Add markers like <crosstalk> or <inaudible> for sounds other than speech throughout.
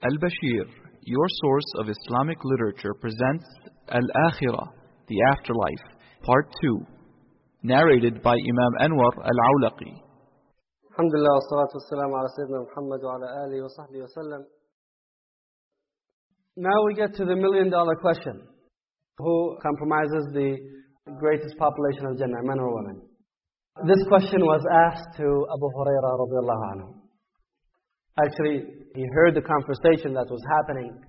Al-Bashir, your source of Islamic literature, presents Al-Akhirah, the Afterlife, Part 2, narrated by Imam Anwar Al-Awlaqi. Now we get to the million dollar question. Who compromises the greatest population of Jannah, men or women? This question was asked to Abu Hurairah radiallahu anhu. Actually, he heard the conversation that was happening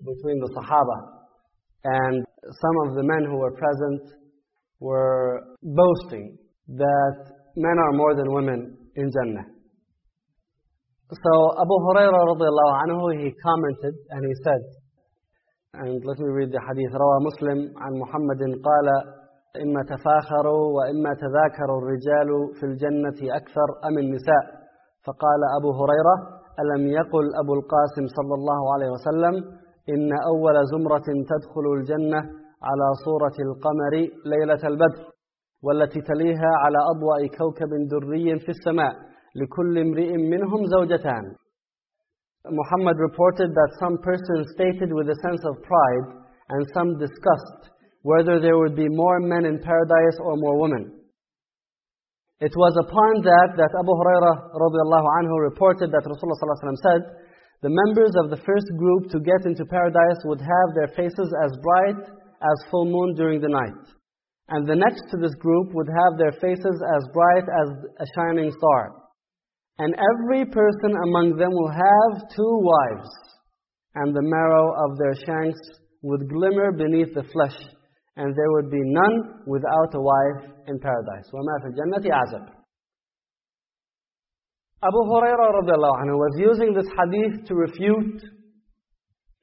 between the Sahaba. And some of the men who were present were boasting that men are more than women in Jannah. So Abu Hurairah radiallahu anhu, he commented and he said, and let me read the hadith, روى مسلم عن محمد قال إما تفاخروا وإما تذاكروا الرجال في الجنة أكثر أم النساء فقال أبو هريرة ألم يقل أبو القاسم صلى الله عليه وسلم إن أول زمرة تدخل الجنة على صورة القمر ليلة البدر والتي تليها على أضواء كوكب دري في السماء لكل امرئ منهم زوجتان Muhammad reported that some persons stated with a sense of pride and some disgust whether there would be more men in paradise or more women. It was upon that that Abu Hurairah radiallahu anhu reported that Rasulullah said, the members of the first group to get into paradise would have their faces as bright as full moon during the night. And the next to this group would have their faces as bright as a shining star. And every person among them will have two wives, and the marrow of their shanks would glimmer beneath the flesh, and there would be none without a wife in paradise. وَمَا فِي الْجَنَّةِ عَزَبٌ Abu Hurairah anhu was using this hadith to refute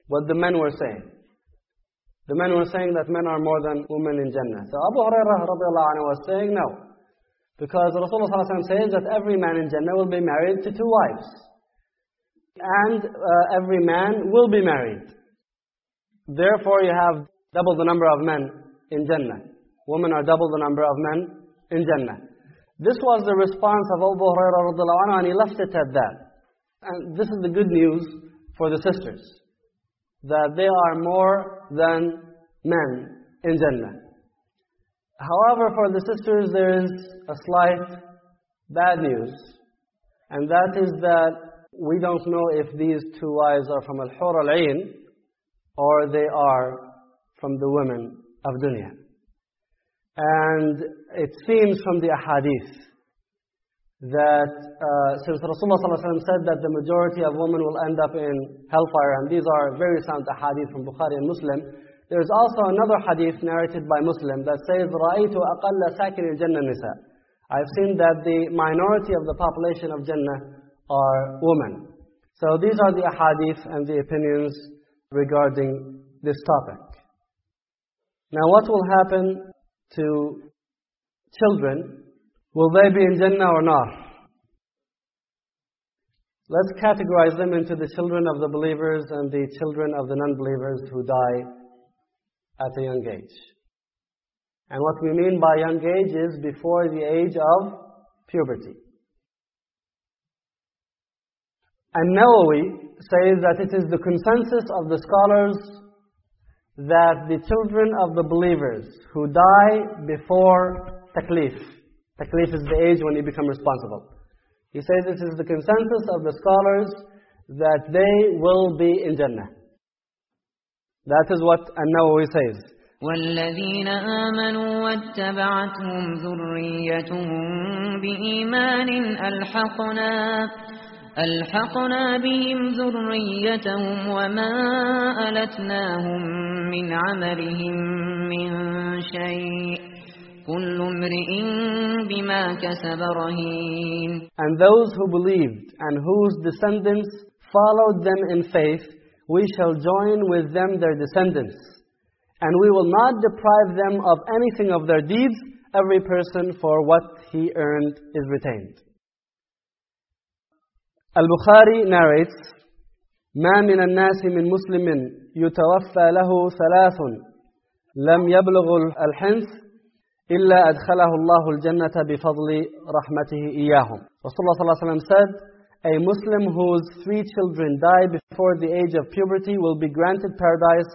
what the men were saying. The men were saying that men are more than women in Jannah. So Abu Hurairah anhu was saying no. Because Rasulullah says that every man in Jannah will be married to two wives. And uh, every man will be married. Therefore you have double the number of men in Jannah. Women are double the number of men in Jannah. This was the response of Abu Hurairah and he left it at that. And this is the good news for the sisters. That they are more than men in Jannah. However, for the sisters, there is a slight bad news. And that is that we don't know if these two wives are from Al-Hur Al-Ain or they are from the women of dunya. And it seems from the ahadith that uh, since Rasulullah said that the majority of women will end up in hellfire, and these are very sound ahadith from Bukhari and Muslim, there is also another hadith narrated by Muslim that says, رَأَيْتُ أَقَلَّ سَاكِنِ الْجَنَّةِ النِّسَاء I've seen that the minority of the population of Jannah are women. So these are the ahadith and the opinions regarding this topic. Now what will happen to children? Will they be in Jannah or not? Let's categorize them into the children of the believers and the children of the non-believers who die at a young age. And what we mean by young age is before the age of puberty. And Nawawi says that it is the consensus of the scholars that the children of the believers who die before taklif, taklif is the age when you become responsible. He says this is the consensus of the scholars that they will be in Jannah. That is what An-Nawawi says. والذين آمنوا واتبعتهم ذريتهم بإيمان ألحقنا ألحقنا بهم ذريتهم وما ألتناهم من عملهم من شيء كل امرئ بما كسب رهين And those who believed and whose descendants followed them in faith we shall join with them their descendants. And we will not deprive them of anything of their deeds. Every person for what he earned is retained. Al-Bukhari narrates, ما من الناس من مسلم يتوفى له ثلاث لم يبلغ الحنث إلا أدخله الله الجنة بفضل رحمته إياهم. Rasulullah ﷺ said, a Muslim whose three children die before the age of puberty will be granted paradise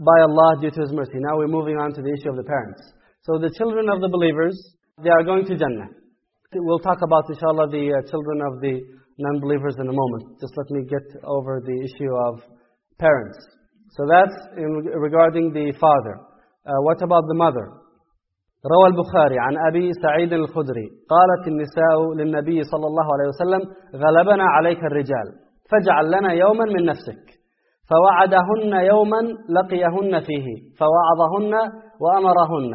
by Allah due to His mercy. Now we're moving on to the issue of the parents. So the children of the believers, they are going to Jannah. We'll talk about, inshallah, the uh, children of the non-believers in a moment. Just let me get over the issue of parents. So that's in regarding the father. Uh, what about the mother? روى البخاري عن أبي سعيد الخدري قالت النساء للنبي صلى الله عليه وسلم غلبنا عليك الرجال فاجعل لنا يوما من نفسك فوعدهن يوما لقيهن فيه فوعظهن وأمرهن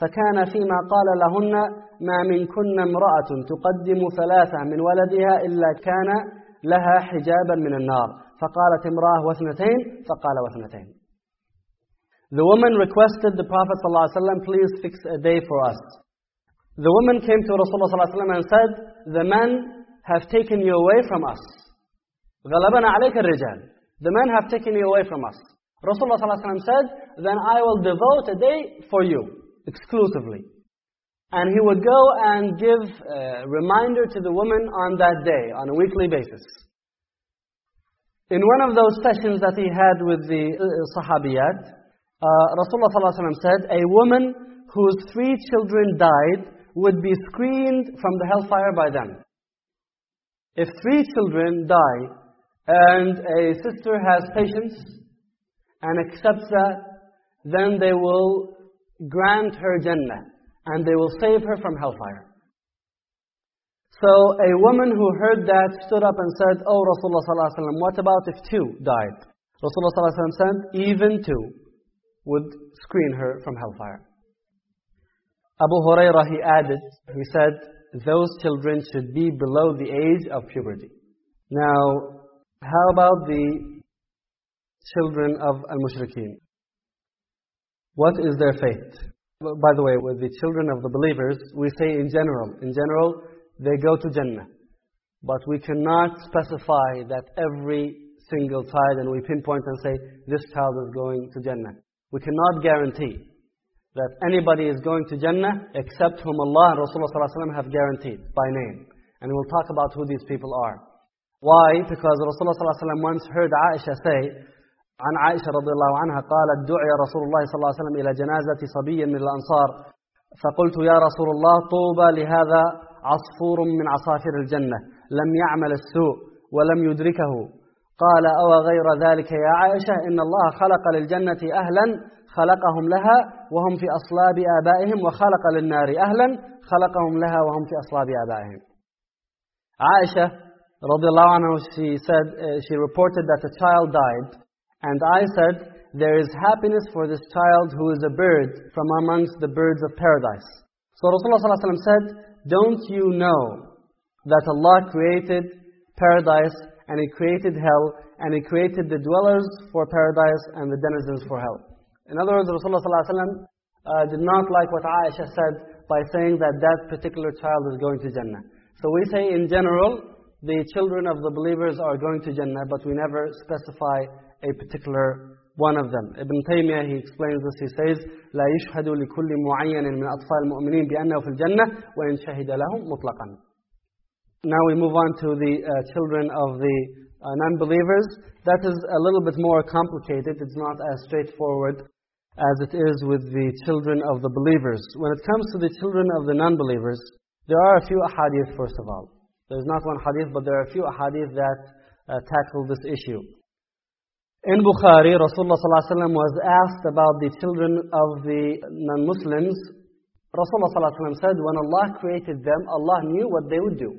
فكان فيما قال لهن ما منكن امرأة تقدم ثلاثة من ولدها إلا كان لها حجابا من النار فقالت امرأة واثنتين فقال واثنتين The woman requested the Prophet ﷺ, please fix a day for us. The woman came to Rasulullah ﷺ and said, the men have taken you away from us. غَلَبَنَا عَلَيْكَ الرِّجَالِ The men have taken you away from us. Rasulullah ﷺ said, then I will devote a day for you, exclusively. And he would go and give a reminder to the woman on that day, on a weekly basis. In one of those sessions that he had with the uh, Sahabiyat, uh, Rasulullah ﷺ said, a woman whose three children died would be screened from the hellfire by them. If three children die and a sister has patience and accepts that, then they will grant her Jannah and they will save her from hellfire. So a woman who heard that stood up and said, Oh Rasulullah ﷺ, what about if two died? Rasulullah ﷺ said, even two would screen her from hellfire. Abu Hurairah, he added, he said, those children should be below the age of puberty. Now, how about the children of al-mushrikeen? What is their fate? By the way, with the children of the believers, we say in general, in general, they go to Jannah. But we cannot specify that every single child and we pinpoint and say, this child is going to Jannah. We cannot guarantee that anybody is going to Jannah except whom Allah and Rasulullah ﷺ have guaranteed by name. And we'll talk about who these people are. Why? Because Rasulullah ﷺ once heard Aisha say, عن عائشة رضي الله عنها قالت دعي رسول الله صلى الله عليه وسلم إلى جنازة صبي من الأنصار. فقلت يا رسول الله طوبى لهذا عصفور من عصافير الجنة لم يعمل السوء ولم يدركه. قال أو غير ذلك يا عائشة إن الله خلق للجنة أهلا خلقهم لها وهم في أصلاب آبائهم وخلق للنار أهلا خلقهم لها وهم في أصلاب آبائهم. عائشة رضي الله عنها she said uh, she reported that a child died. And I said there is happiness for this child who is a bird from amongst the birds of paradise so Rasulullah ﷺ said don't you know that Allah created paradise and He created hell, and He created the dwellers for paradise and the denizens for hell. In other words, Rasulullah ﷺ, uh, did not like what Aisha said by saying that that particular child is going to Jannah. So we say in general, the children of the believers are going to Jannah, but we never specify a particular one of them. Ibn Taymiyyah, he explains this, he says, لا يشهد لكل معين من أطفال المؤمنين بأنه في الجنة وإن شهد لهم مطلقا. Now we move on to the uh, children of the uh, non-believers. That is a little bit more complicated. It's not as straightforward as it is with the children of the believers. When it comes to the children of the non-believers, there are a few ahadith first of all. There's not one hadith, but there are a few ahadith that uh, tackle this issue. In Bukhari, Rasulullah ﷺ was asked about the children of the non-Muslims. Rasulullah ﷺ said, when Allah created them, Allah knew what they would do.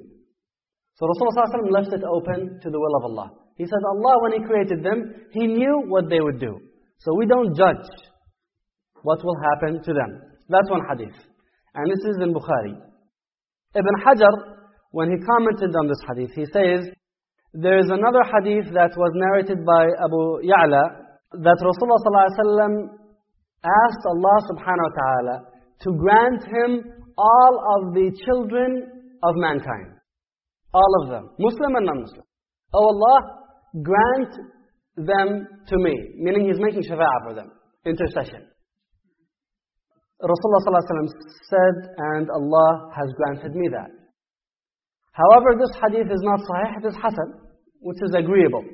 So Rasulullah ﷺ left it open to the will of Allah. He said, Allah, when He created them, He knew what they would do. So we don't judge what will happen to them. That's one hadith. And this is in Bukhari. Ibn Hajar, when he commented on this hadith, he says, there is another hadith that was narrated by Abu Ya'la, that Rasulullah ﷺ asked Allah subhanahu wa ta'ala to grant him all of the children of mankind. All of them, Muslim and non-Muslim. Oh Allah, grant them to me. Meaning He's making shafa'ah for them. Intercession. Rasulullah ﷺ said, and Allah has granted me that. However, this hadith is not sahih, it is hasan, which is agreeable.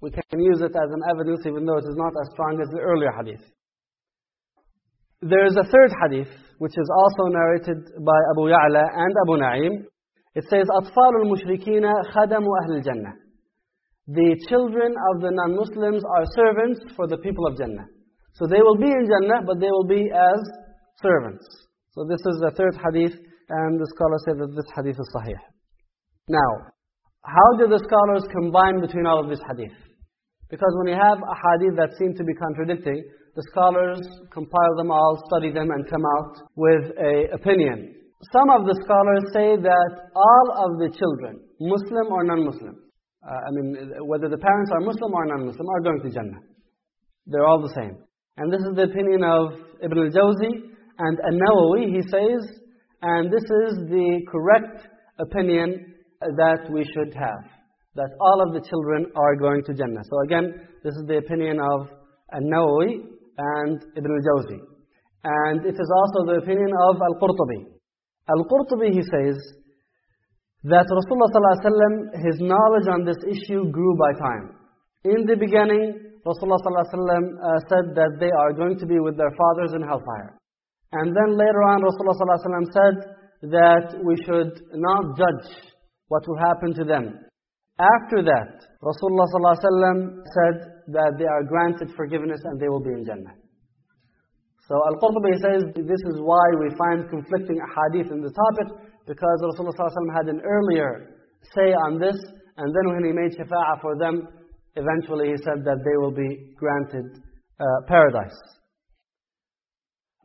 We can use it as an evidence even though it is not as strong as the earlier hadith. There is a third hadith, which is also narrated by Abu Ya'la and Abu Na'im. It says, أَطْفَالُ الْمُشْرِكِينَ خَدَمُ أَهْلِ الْجَنَّةِ The children of the non-Muslims are servants for the people of Jannah. So they will be in Jannah, but they will be as servants. So this is the third hadith, and the scholars say that this hadith is sahih. Now, how do the scholars combine between all of these hadith? Because when you have a hadith that seem to be contradicting, the scholars compile them all, study them, and come out with a opinion. Some of the scholars say that all of the children, Muslim or non-Muslim, uh, I mean, whether the parents are Muslim or non-Muslim, are going to Jannah. They're all the same. And this is the opinion of Ibn al-Jawzi and An-Nawawi, he says, and this is the correct opinion that we should have. That all of the children are going to Jannah. So again, this is the opinion of An Nawawi and Ibn al-Jawzi. And it is also the opinion of Al-Qurtubi. Al-Qurtubi, he says, that Rasulullah ﷺ, his knowledge on this issue grew by time. In the beginning, Rasulullah ﷺ uh, said that they are going to be with their fathers in hellfire. And then later on, Rasulullah ﷺ said that we should not judge what will happen to them. After that, Rasulullah ﷺ said that they are granted forgiveness and they will be in Jannah. So Al-Qurtubi says this is why we find conflicting hadith in the topic because Rasulullah ﷺ had an earlier say on this and then when he made shafa'ah for them, eventually he said that they will be granted uh, paradise.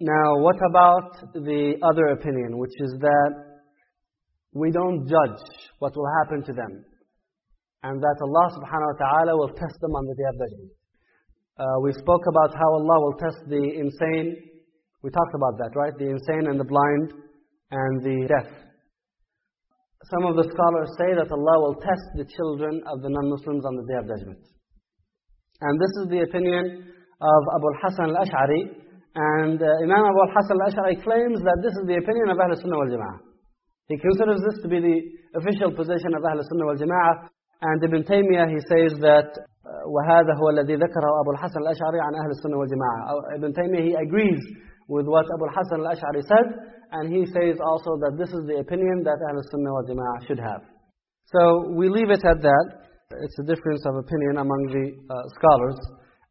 Now, what about the other opinion, which is that we don't judge what will happen to them, and that Allah subhanahu wa ta'ala will test them on the day of judgment. Uh, we spoke about how Allah will test the insane. We talked about that, right? The insane and the blind and the deaf. Some of the scholars say that Allah will test the children of the non-Muslims on the day of judgment. And this is the opinion of Abu al-Hasan al-Ash'ari, and uh, Imam Abu al-Hasan al-Ash'ari claims that this is the opinion of Ahl Sunnah wal Jama'ah. He considers this to be the official position of Ahl Sunnah wal Jama'ah. And Ibn Taymiyyah, he says that, وَهَذا هو الذي ذكره أبو الحسن الأشعري عن أهل السنة والجماعة. Ibn Taymiyyah, he agrees with what Abu al-Hasan al-Ash'ari said, and he says also that this is the opinion that Ahl Sunnah wal Jama'ah should have. So we leave it at that. It's a difference of opinion among the uh, scholars.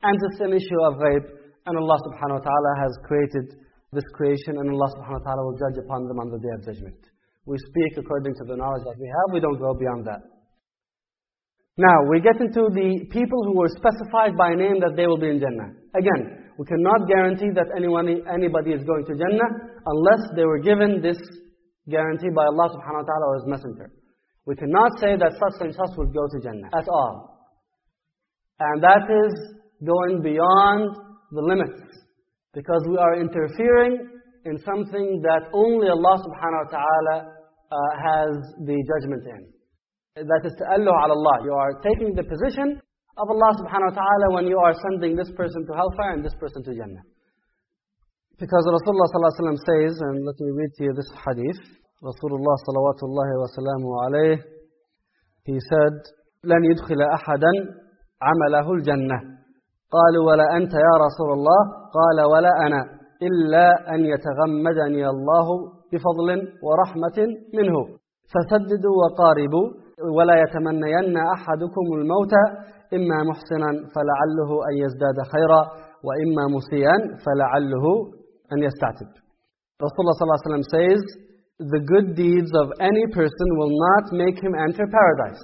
And it's an issue of ghaib. And Allah subhanahu wa ta'ala has created this creation and Allah subhanahu wa ta'ala will judge upon them on the day of judgment. We speak according to the knowledge that we have, we don't go beyond that. Now, we get into the people who were specified by name that they will be in Jannah. Again, we cannot guarantee that anyone, anybody is going to Jannah unless they were given this guarantee by Allah subhanahu wa ta'ala or His Messenger. We cannot say that such and such will go to Jannah at all. And that is going beyond the limits. Because we are interfering in something that only Allah subhanahu wa ta'ala uh, has the judgment in. That is ta'alluh ala Allah. You are taking the position of Allah subhanahu wa ta'ala when you are sending this person to hellfire and this person to Jannah. Because Rasulullah sallallahu alayhi wa says, and let me read to you this hadith. Rasulullah salawatullahi wa salamu alayhi, he said, لن يدخل أحدا عمله الجنة قالوا ولا أنت يا رسول الله قال ولا أنا إلا أن يتغمدني الله بفضل ورحمة منه فسددوا وقاربوا ولا يتمنين أحدكم الموت إما محسنا فلعله أن يزداد خيرا وإما مسيئا فلعله أن يستعتب Rasulullah صلى الله عليه وسلم says the good deeds of any person will not make him enter paradise.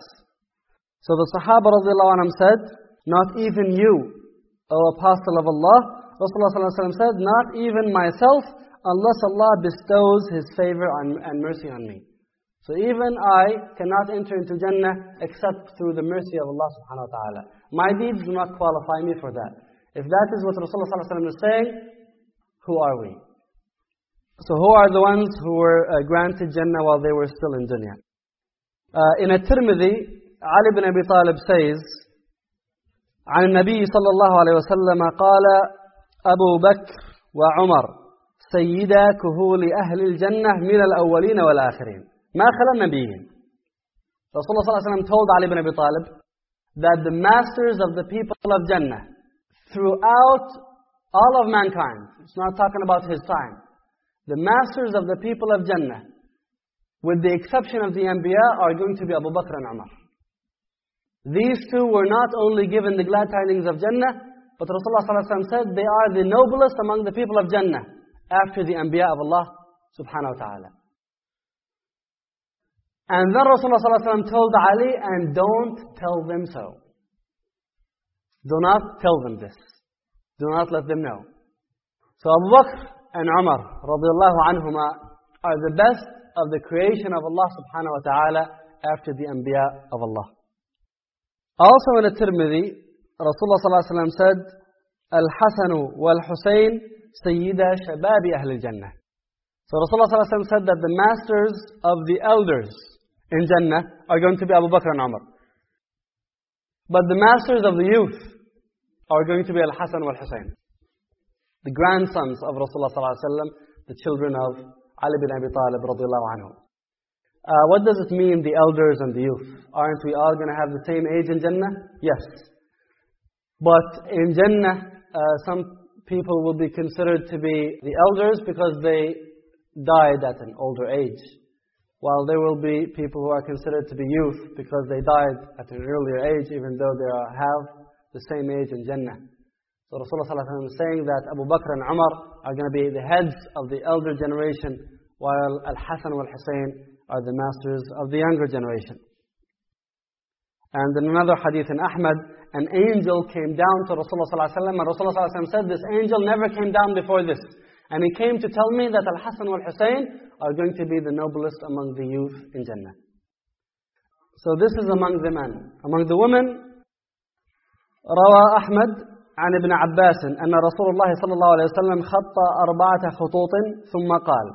So the Sahaba radiallahu anhum said, not even you, O Apostle of Allah, Rasulullah said, Not even myself, unless Allah bestows His favor on, and mercy on me. So even I cannot enter into Jannah except through the mercy of Allah subhanahu wa ta'ala. My deeds do not qualify me for that. If that is what Rasulullah ﷺ is saying, who are we? So who are the ones who were uh, granted Jannah while they were still in dunya? Uh, in a Tirmidhi, Ali ibn Abi Talib says, عن النبي صلى الله عليه وسلم قال أبو بكر وعمر سيدا كهول أهل الجنة من الأولين والآخرين ما خلا النبيين Rasulullah ﷺ told Ali ibn Abi Talib that the masters of the people of Jannah throughout all of mankind, it's not talking about his time, the masters of the people of Jannah, with the exception of the Anbiya, are going to be Abu Bakr and Umar. These two were not only given the glad tidings of Jannah, but Rasulullah ﷺ said they are the noblest among the people of Jannah after the Anbiya of Allah subhanahu wa ta'ala. And then Rasulullah told Ali, and don't tell them so. Do not tell them this. Do not let them know. So Abu Bakr and Umar radiallahu anhuma are the best of the creation of Allah subhanahu wa ta'ala after the Anbiya of Allah. Also in the Tirmidhi, Rasulullah said, Al-Hasan wal-Husayn sayyida shababi ahli jannah So Rasulullah said that the masters of the elders in Jannah are going to be Abu Bakr and Umar. But the masters of the youth are going to be Al-Hasan wal-Husayn. The grandsons of Rasulullah wasallam, the children of Ali bin Abi Talib radiallahu anhu. Uh, what does it mean, the elders and the youth? Aren't we all going to have the same age in Jannah? Yes. But in Jannah, uh, some people will be considered to be the elders because they died at an older age while there will be people who are considered to be youth because they died at an earlier age, even though they are, have the same age in Jannah. So Rasulullah ﷺ is saying that Abu Bakr and Umar are going to be the heads of the elder generation, while Al-Hasan and Al-Husayn are the masters of the younger generation. And in another hadith in Ahmad, an angel came down to Rasulullah ﷺ, and Rasulullah ﷺ said, this angel never came down before this. And he came to tell me that Al-Hasan and Al-Husayn are going to be the noblest among the youth in Jannah. So this is among the men. Among the women, روى أحمد عن ابن عباس أن رسول الله صلى الله عليه وسلم خط أربعة خطوط ثم قال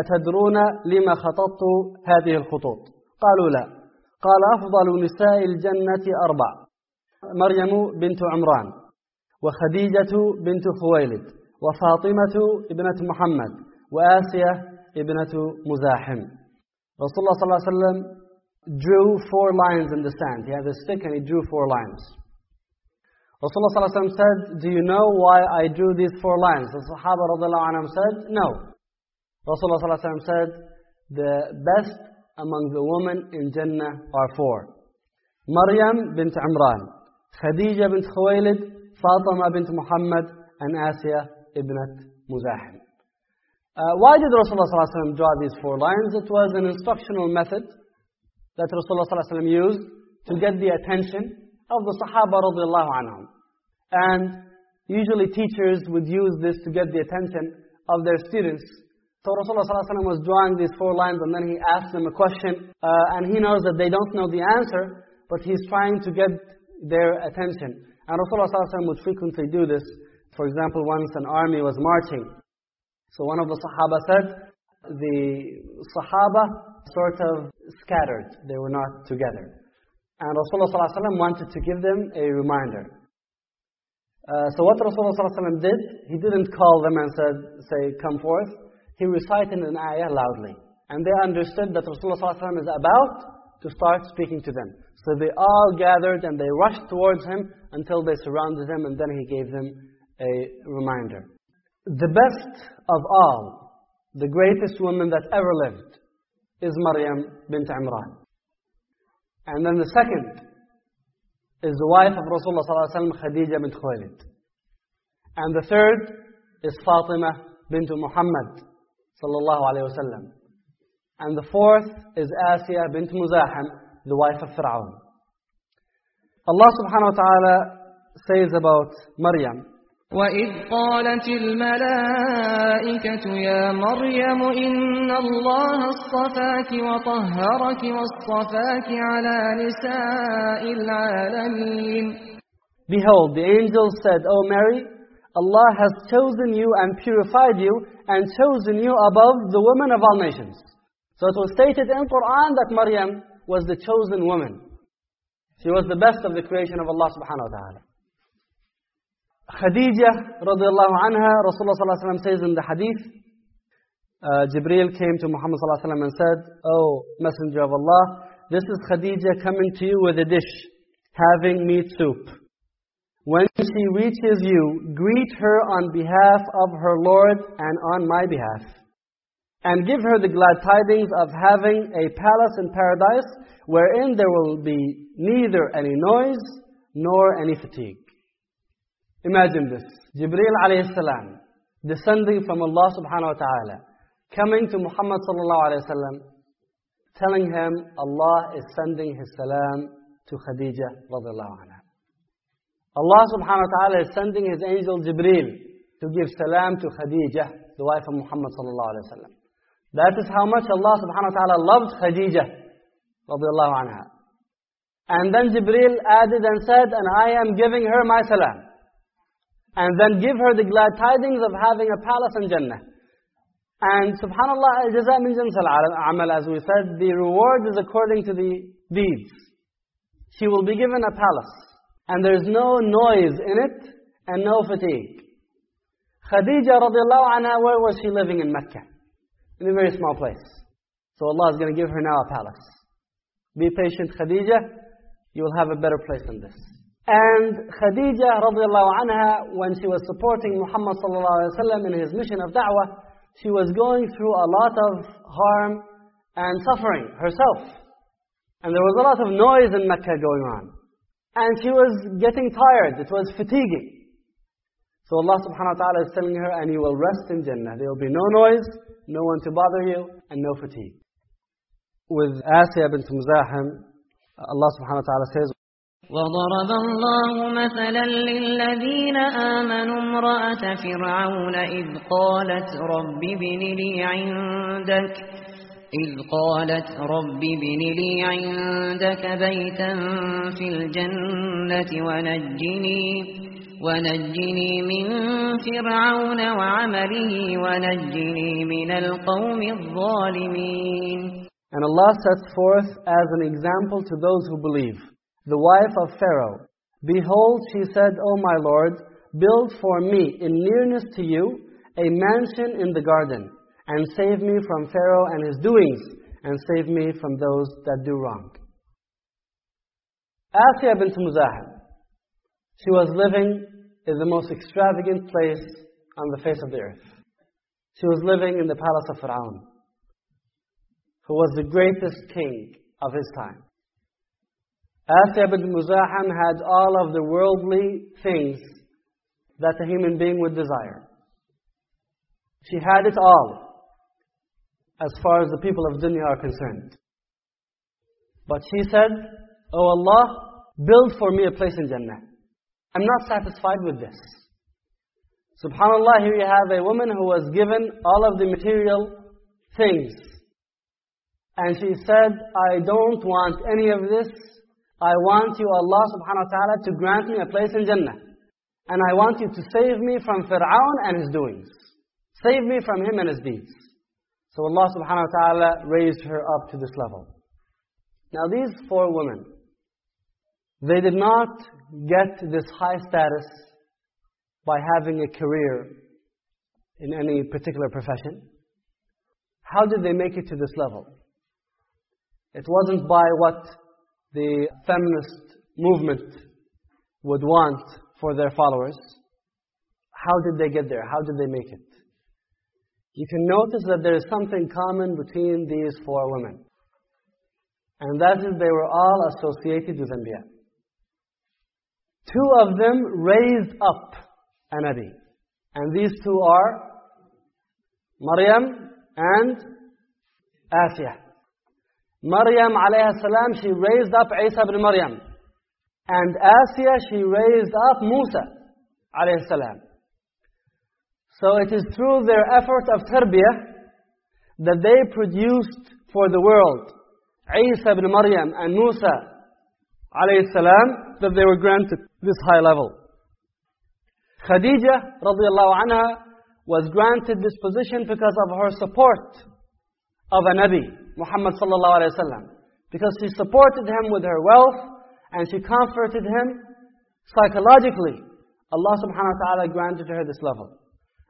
أتدرون لما خططت هذه الخطوط قالوا لا قال أفضل نساء الجنة أربع مريم بنت عمران وخديجة بنت خويلد وفاطمة ابنة محمد وآسية ابنة مزاحم رسول الله صلى الله عليه وسلم drew four lines in the sand. He had a stick and he drew four lines. Rasulullah صلى الله عليه وسلم said, Do you know why I drew these four lines? The Sahaba radiallahu anhum said, No. Rasulullah صلى الله عليه وسلم said, The best among the women in Jannah are four. Maryam bint Imran, Khadija bint Khuwaylid, Fatima bint Muhammad, and Asiya ibnat Muzahim. Uh, why did Rasulullah ﷺ draw these four lines? It was an instructional method that Rasulullah ﷺ used to get the attention of the Sahaba radiallahu anhum. And usually teachers would use this to get the attention of their students. So Rasulullah ﷺ was drawing these four lines and then he asked them a question uh, and he knows that they don't know the answer, but he's trying to get their attention. And Rasulullah ﷺ would frequently do this. For example, once an army was marching. So one of the Sahaba said, the Sahaba sort of scattered. They were not together. And Rasulullah ﷺ wanted to give them a reminder. Uh, so what Rasulullah ﷺ did, he didn't call them and said, say, come forth. He recited an ayah loudly. And they understood that Rasulullah ﷺ is about to start speaking to them. So they all gathered and they rushed towards him until they surrounded him and then he gave them a reminder. The best of all, the greatest woman that ever lived, is Maryam bint Imran. And then the second is the wife of Rasulullah ﷺ, Khadija bint Khuwaylid. And the third is Fatima bint Muhammad sallallahu alayhi wasallam. And the fourth is Asiya bint Muzahim, the wife of Fir'aun. Allah subhanahu wa ta'ala says about Maryam, وإذ قالت الملائكة يا مريم إن الله اصطفاك وطهرك واصطفاك على نساء العالمين Behold, the angel said, O Mary, Allah has chosen you and purified you and chosen you above the women of all nations. So it was stated in Quran that Maryam was the chosen woman. She was the best of the creation of Allah subhanahu wa ta'ala. Khadija radiallahu anha, Rasulullah sallallahu alayhi wa says in the hadith, uh, Jibreel came to Muhammad sallallahu alayhi wa and said, Oh Messenger of Allah, this is Khadija coming to you with a dish, having meat soup. When she reaches you, greet her on behalf of her Lord and on my behalf. And give her the glad tidings of having a palace in paradise wherein there will be neither any noise nor any fatigue. Imagine this. Jibreel alayhi salam, descending from Allah subhanahu wa ta'ala, coming to Muhammad sallallahu alayhi wa sallam, telling him Allah is sending His salam to Khadija radiallahu anha. Allah subhanahu wa ta'ala is sending His angel Jibreel to give salam to Khadija, the wife of Muhammad sallallahu alayhi wa sallam. That is how much Allah subhanahu wa ta'ala loved Khadija radiallahu anha. And then Jibreel added and said, and I am giving her my salam. And then give her the glad tidings of having a palace in Jannah. And subhanAllah, jaza min al-amal, as we said, the reward is according to the deeds. She will be given a palace. And there's no noise in it, and no fatigue. Khadija radiallahu anha, where was she living in Mecca? In a very small place. So Allah is going to give her now a palace. Be patient, Khadija. You will have a better place than this. And Khadija radiallahu when she was supporting Muhammad sallallahu in his mission of da'wah, she was going through a lot of harm and suffering herself. And there was a lot of noise in Mecca going on. And she was getting tired. It was fatiguing. So Allah subhanahu wa ta'ala is telling her, and you will rest in Jannah. There will be no noise, no one to bother you, and no fatigue. With Asya bint Muzahim, Allah subhanahu wa ta'ala says, وضرب الله مثلا للذين آمنوا امرأة فرعون إذ قالت رب ابن لي عندك إذ قالت رب ابن لي عندك بيتا في الجنة ونجني ونجني من فرعون وعمله ونجني من القوم الظالمين And Allah sets forth as an example to those who believe, the wife of Pharaoh. Behold, she said, O my Lord, build for me in nearness to you a mansion in the garden, and save me from Pharaoh and his doings, and save me from those that do wrong. Asiya bint Muzahim, she was living in the most extravagant place on the face of the earth. She was living in the palace of Pharaoh, who was the greatest king of his time. Asiya bint Muzahim had all of the worldly things that a human being would desire. She had it all, as far as the people of dunya are concerned. But she said, Oh Allah, build for me a place in Jannah. I'm not satisfied with this. Subhanallah, here you have a woman who was given all of the material things. And she said, I don't want any of this. I want you, Allah subhanahu wa ta'ala, to grant me a place in Jannah. And I want you to save me from Fir'aun and his doings. Save me from him and his deeds. So Allah subhanahu wa ta'ala raised her up to this level. Now these four women, they did not get this high status by having a career in any particular profession. How did they make it to this level? It wasn't by what the feminist movement would want for their followers. How did they get there? How did they make it? You can notice that there is something common between these four women. And that is they were all associated with Anbiya. Two of them raised up a Nabi. And these two are Maryam and Asiya. Maryam alayhi salam, she raised up Isa ibn Maryam. And Asiya, she raised up Musa alayhi salam. So it is through their effort of tarbiyah that they produced for the world Isa ibn Maryam and Musa alayhi salam that they were granted this high level. Khadija radiallahu anha was granted this position because of her support of a Nabi, Muhammad sallallahu alayhi wasallam. Because she supported him with her wealth and she comforted him psychologically. Allah subhanahu wa ta'ala granted her this level.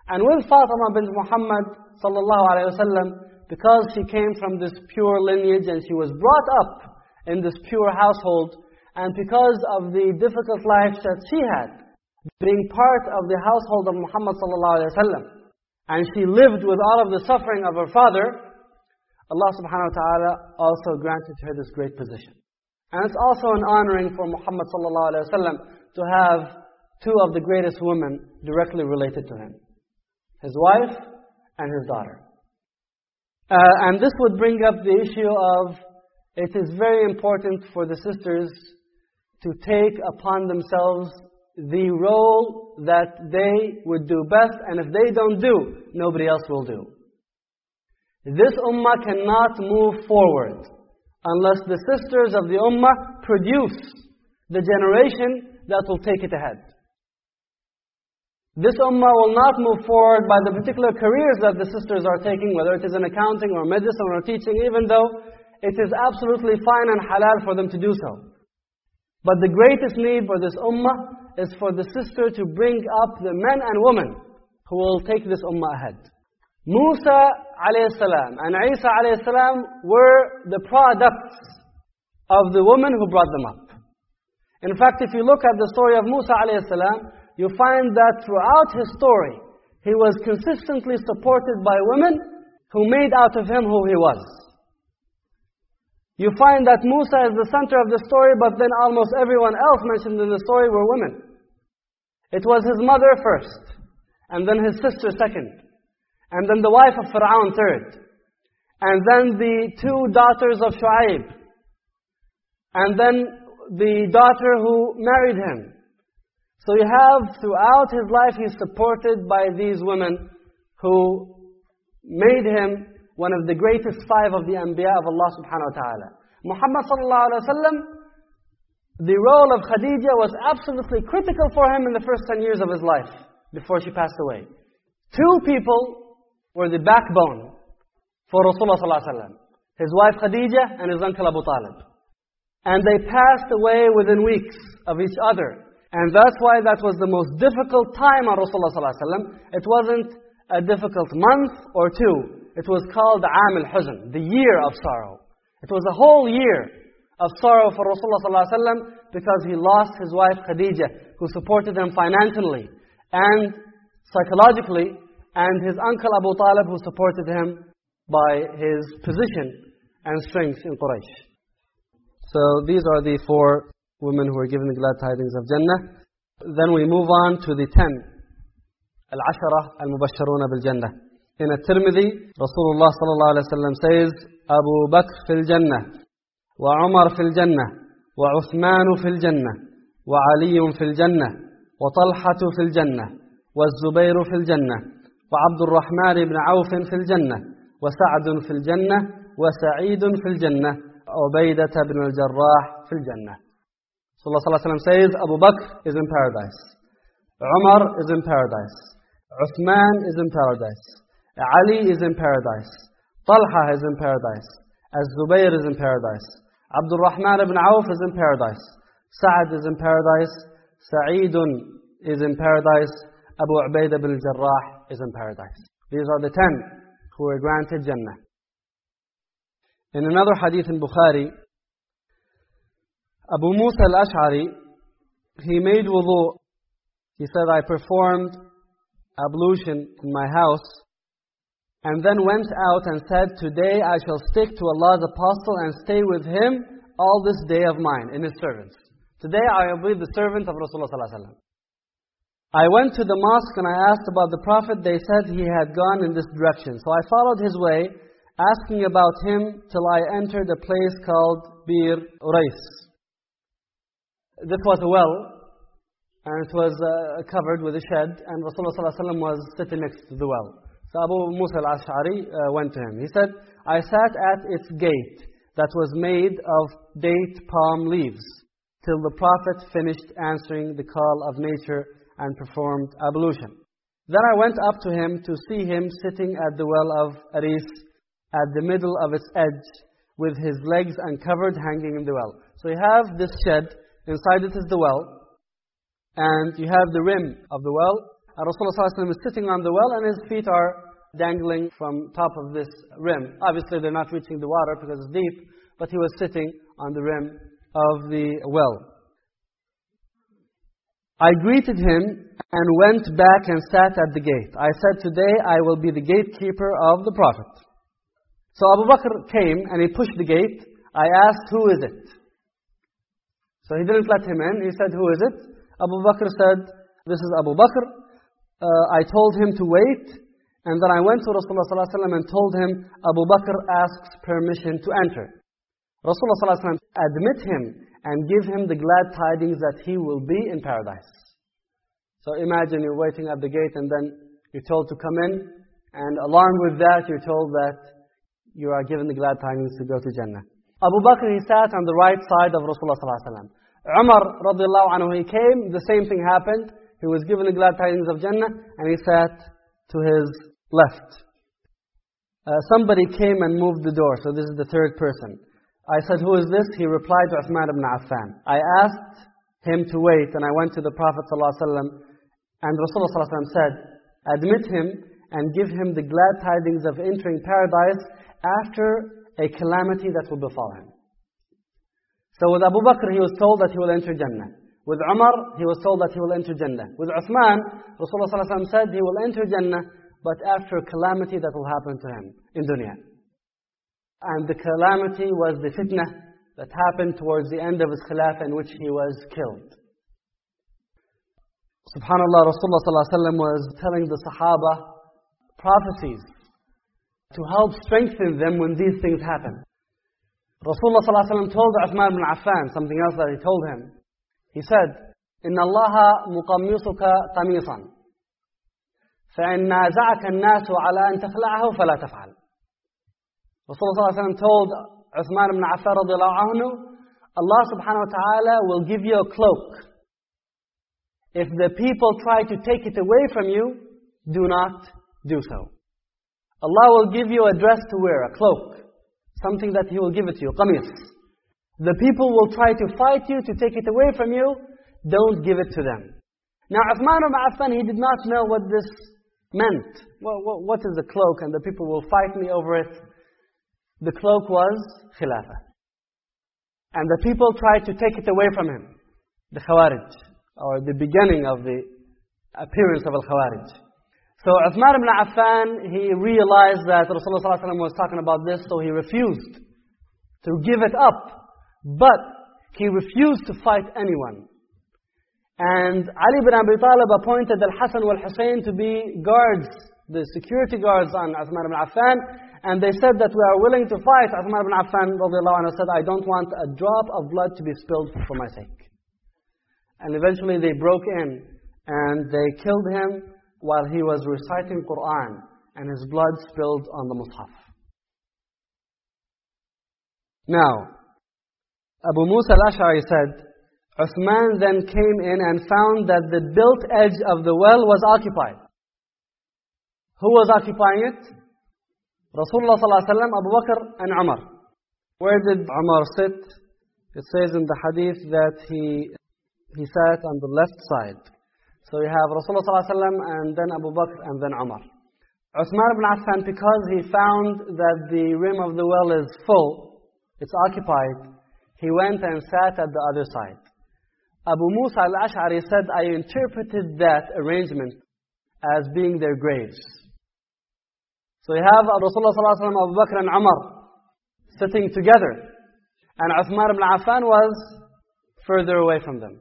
And with Fatima bint Muhammad sallallahu alayhi wasallam, because she came from this pure lineage and she was brought up in this pure household. And because of the difficult life that she had, being part of the household of Muhammad wasallam, and she lived with all of the suffering of her father, Allah subhanahu wa ta'ala also granted her this great position. And it's also an honoring for Muhammad wasallam to have two of the greatest women directly related to him. His wife and his daughter. Uh, and this would bring up the issue of it is very important for the sisters to take upon themselves the role that they would do best, and if they don't do, nobody else will do. This ummah cannot move forward unless the sisters of the ummah produce the generation that will take it ahead. This ummah will not move forward by the particular careers that the sisters are taking, whether it is in accounting or medicine or teaching, even though it is absolutely fine and halal for them to do so. But the greatest need for this ummah is for the sister to bring up the men and women who will take this ummah ahead. Musa salam and Isa salam were the products of the woman who brought them up. In fact, if you look at the story of Musa salam, you find that throughout his story, he was consistently supported by women who made out of him who he was. You find that Musa is the center of the story, but then almost everyone else mentioned in the story were women. It was his mother first, and then his sister second, and then the wife of Fir'aun third, and then the two daughters of Shu'aib, and then the daughter who married him. So you have throughout his life, he's supported by these women who made him one of the greatest five of the Anbiya of Allah subhanahu wa ta'ala. Muhammad sallallahu alayhi wa sallam, the role of Khadija was absolutely critical for him in the first 10 years of his life, before she passed away. Two people were the backbone for Rasulullah sallallahu alayhi wa sallam. His wife Khadija and his uncle Abu Talib. And they passed away within weeks of each other. And that's why that was the most difficult time on Rasulullah ﷺ. It wasn't a difficult month or two. It was called Am al-Huzn, the year of sorrow. It was a whole year of sorrow for Rasulullah ﷺ because he lost his wife Khadija, who supported him financially and psychologically, and his uncle Abu Talib, who supported him by his position and strength in Quraysh. So these are the four women who were given the glad tidings of Jannah. Then we move on to the ten. Al-Ashara al-Mubashsharuna. In At-Tirmidhi, Rasulullah sallallahu alayhi wa sallam says, Abu Bakr fil Jannah, wa Umar fil Jannah, wa Uthman fil Jannah, wa Ali fil Jannah, wa Talhatu fil Jannah, wa Zubayr fil Jannah, wa Abdul Rahman ibn Auf fil Jannah, wa Sa'd fil Jannah, wa Sa'id fil Jannah, Ubaidah ibn al-Jarrah fil Jannah. So Allah says, Abu Bakr is in paradise. Umar is in paradise. Uthman is in paradise. Ali is in paradise. Talha is in paradise. Az-Zubayr is in paradise. Abdul Rahman ibn Auf is in paradise. Sa'ad is in paradise. Sa'idun is in paradise. Abu Ubaidah ibn Jarrah is in paradise. These are the ten who were granted Jannah. In another hadith in Bukhari, Abu Musa al-Ash'ari, he made wudu. He said, I performed ablution in my house and then went out and said, Today I shall stick to Allah's apostle and stay with him all this day of mine, in his servants. Today I will be the servant of Rasulullah I went to the mosque and I asked about the Prophet. They said he had gone in this direction. So I followed his way, asking about him till I entered a place called Bir Urais. This was a well, and it was uh, covered with a shed, and Rasulullah ﷺ was sitting next to the well. So Abu Musa al-Ash'ari uh, went to him. He said, I sat at its gate that was made of date palm leaves till the Prophet finished answering the call of nature and performed ablution. Then I went up to him to see him sitting at the well of Aris at the middle of its edge with his legs uncovered hanging in the well. So you have this shed, inside it is the well, and you have the rim of the well, Rasulullah ﷺ is sitting on the well and his feet are dangling from top of this rim. Obviously they're not reaching the water because it's deep, but he was sitting on the rim of the well. I greeted him and went back and sat at the gate. I said, Today I will be the gatekeeper of the Prophet. So Abu Bakr came and he pushed the gate. I asked, Who is it? So he didn't let him in. He said, Who is it? Abu Bakr said, This is Abu Bakr Uh, I told him to wait. And then I went to Rasulullah ﷺ and told him, Abu Bakr asks permission to enter. Rasulullah ﷺ admit him and give him the glad tidings that he will be in paradise. So imagine you're waiting at the gate and then you're told to come in, and along with that you're told that you are given the glad tidings to go to Jannah. Abu Bakr, he sat on the right side of Rasulullah ﷺ. Umar radiallahu anhu, he came, the same thing happened. He was given the glad tidings of Jannah, and he sat to his left. Uh, somebody came and moved the door, so this is the third person. I said, who is this? He replied to Uthman ibn Affan. I asked him to wait, and I went to the Prophet ﷺ, and Rasulullah ﷺ said, admit him and give him the glad tidings of entering paradise after a calamity that will befall him. So with Abu Bakr, he was told that he will enter Jannah. With Umar, he was told that he will enter Jannah. With Uthman, Rasulullah ﷺ said he will enter Jannah, but after calamity that will happen to him in dunya. And the calamity was the fitnah that happened towards the end of his khilafah in which he was killed. Subhanallah, Rasulullah ﷺ was telling the Sahaba prophecies to help strengthen them when these things happen. Rasulullah ﷺ told Uthman ibn Affan something else that he told him. He said, إن الله مقمصك قميصا فإن نازعك الناس على أن تخلعه فلا تفعل Rasulullah ﷺ told Uthman ibn Affan anhu, Allah subhanahu wa ta'ala will give you a cloak. If the people try to take it away from you, do not do so. Allah will give you a dress to wear, a cloak. Something that He will give it to you, qamis. The people will try to fight you to take it away from you, don't give it to them. Now Uthman ibn Affan, he did not know what this meant. What, what is the cloak? And the people will fight me over it. The cloak was Khilafah. And the people tried to take it away from him. The Khawarij, or the beginning of the appearance of Al-Khawarij. So Uthman ibn Affan, he realized that Rasulullah ﷺ was talking about this, so he refused to give it up. But he refused to fight anyone. And Ali ibn Abi Talib appointed Al-Hasan wal-Hussein to be guards, the security guards on Uthman ibn Affan. And they said that we are willing to fight. Uthman ibn Affan anhu, said, I don't want a drop of blood to be spilled for my sake. And eventually they broke in and they killed him while he was reciting Qur'an and his blood spilled on the Mus'haf. Now, Abu Musa al-Ash'ari said, Uthman then came in and found that the built edge of the well was occupied. Who was occupying it? Rasulullah ﷺ, Abu Bakr and Umar. Where did Umar sit? It says in the hadith that he, he sat on the left side. So you have Rasulullah ﷺ and then Abu Bakr and then Umar. Uthman ibn Affan, because he found that the rim of the well is full, it's occupied, he went and sat at the other side. Abu Musa al-Ash'ari said, I interpreted that arrangement as being their graves. So you have Rasulullah ﷺ, Abu Bakr and Umar sitting together. And Uthman ibn Affan was further away from them.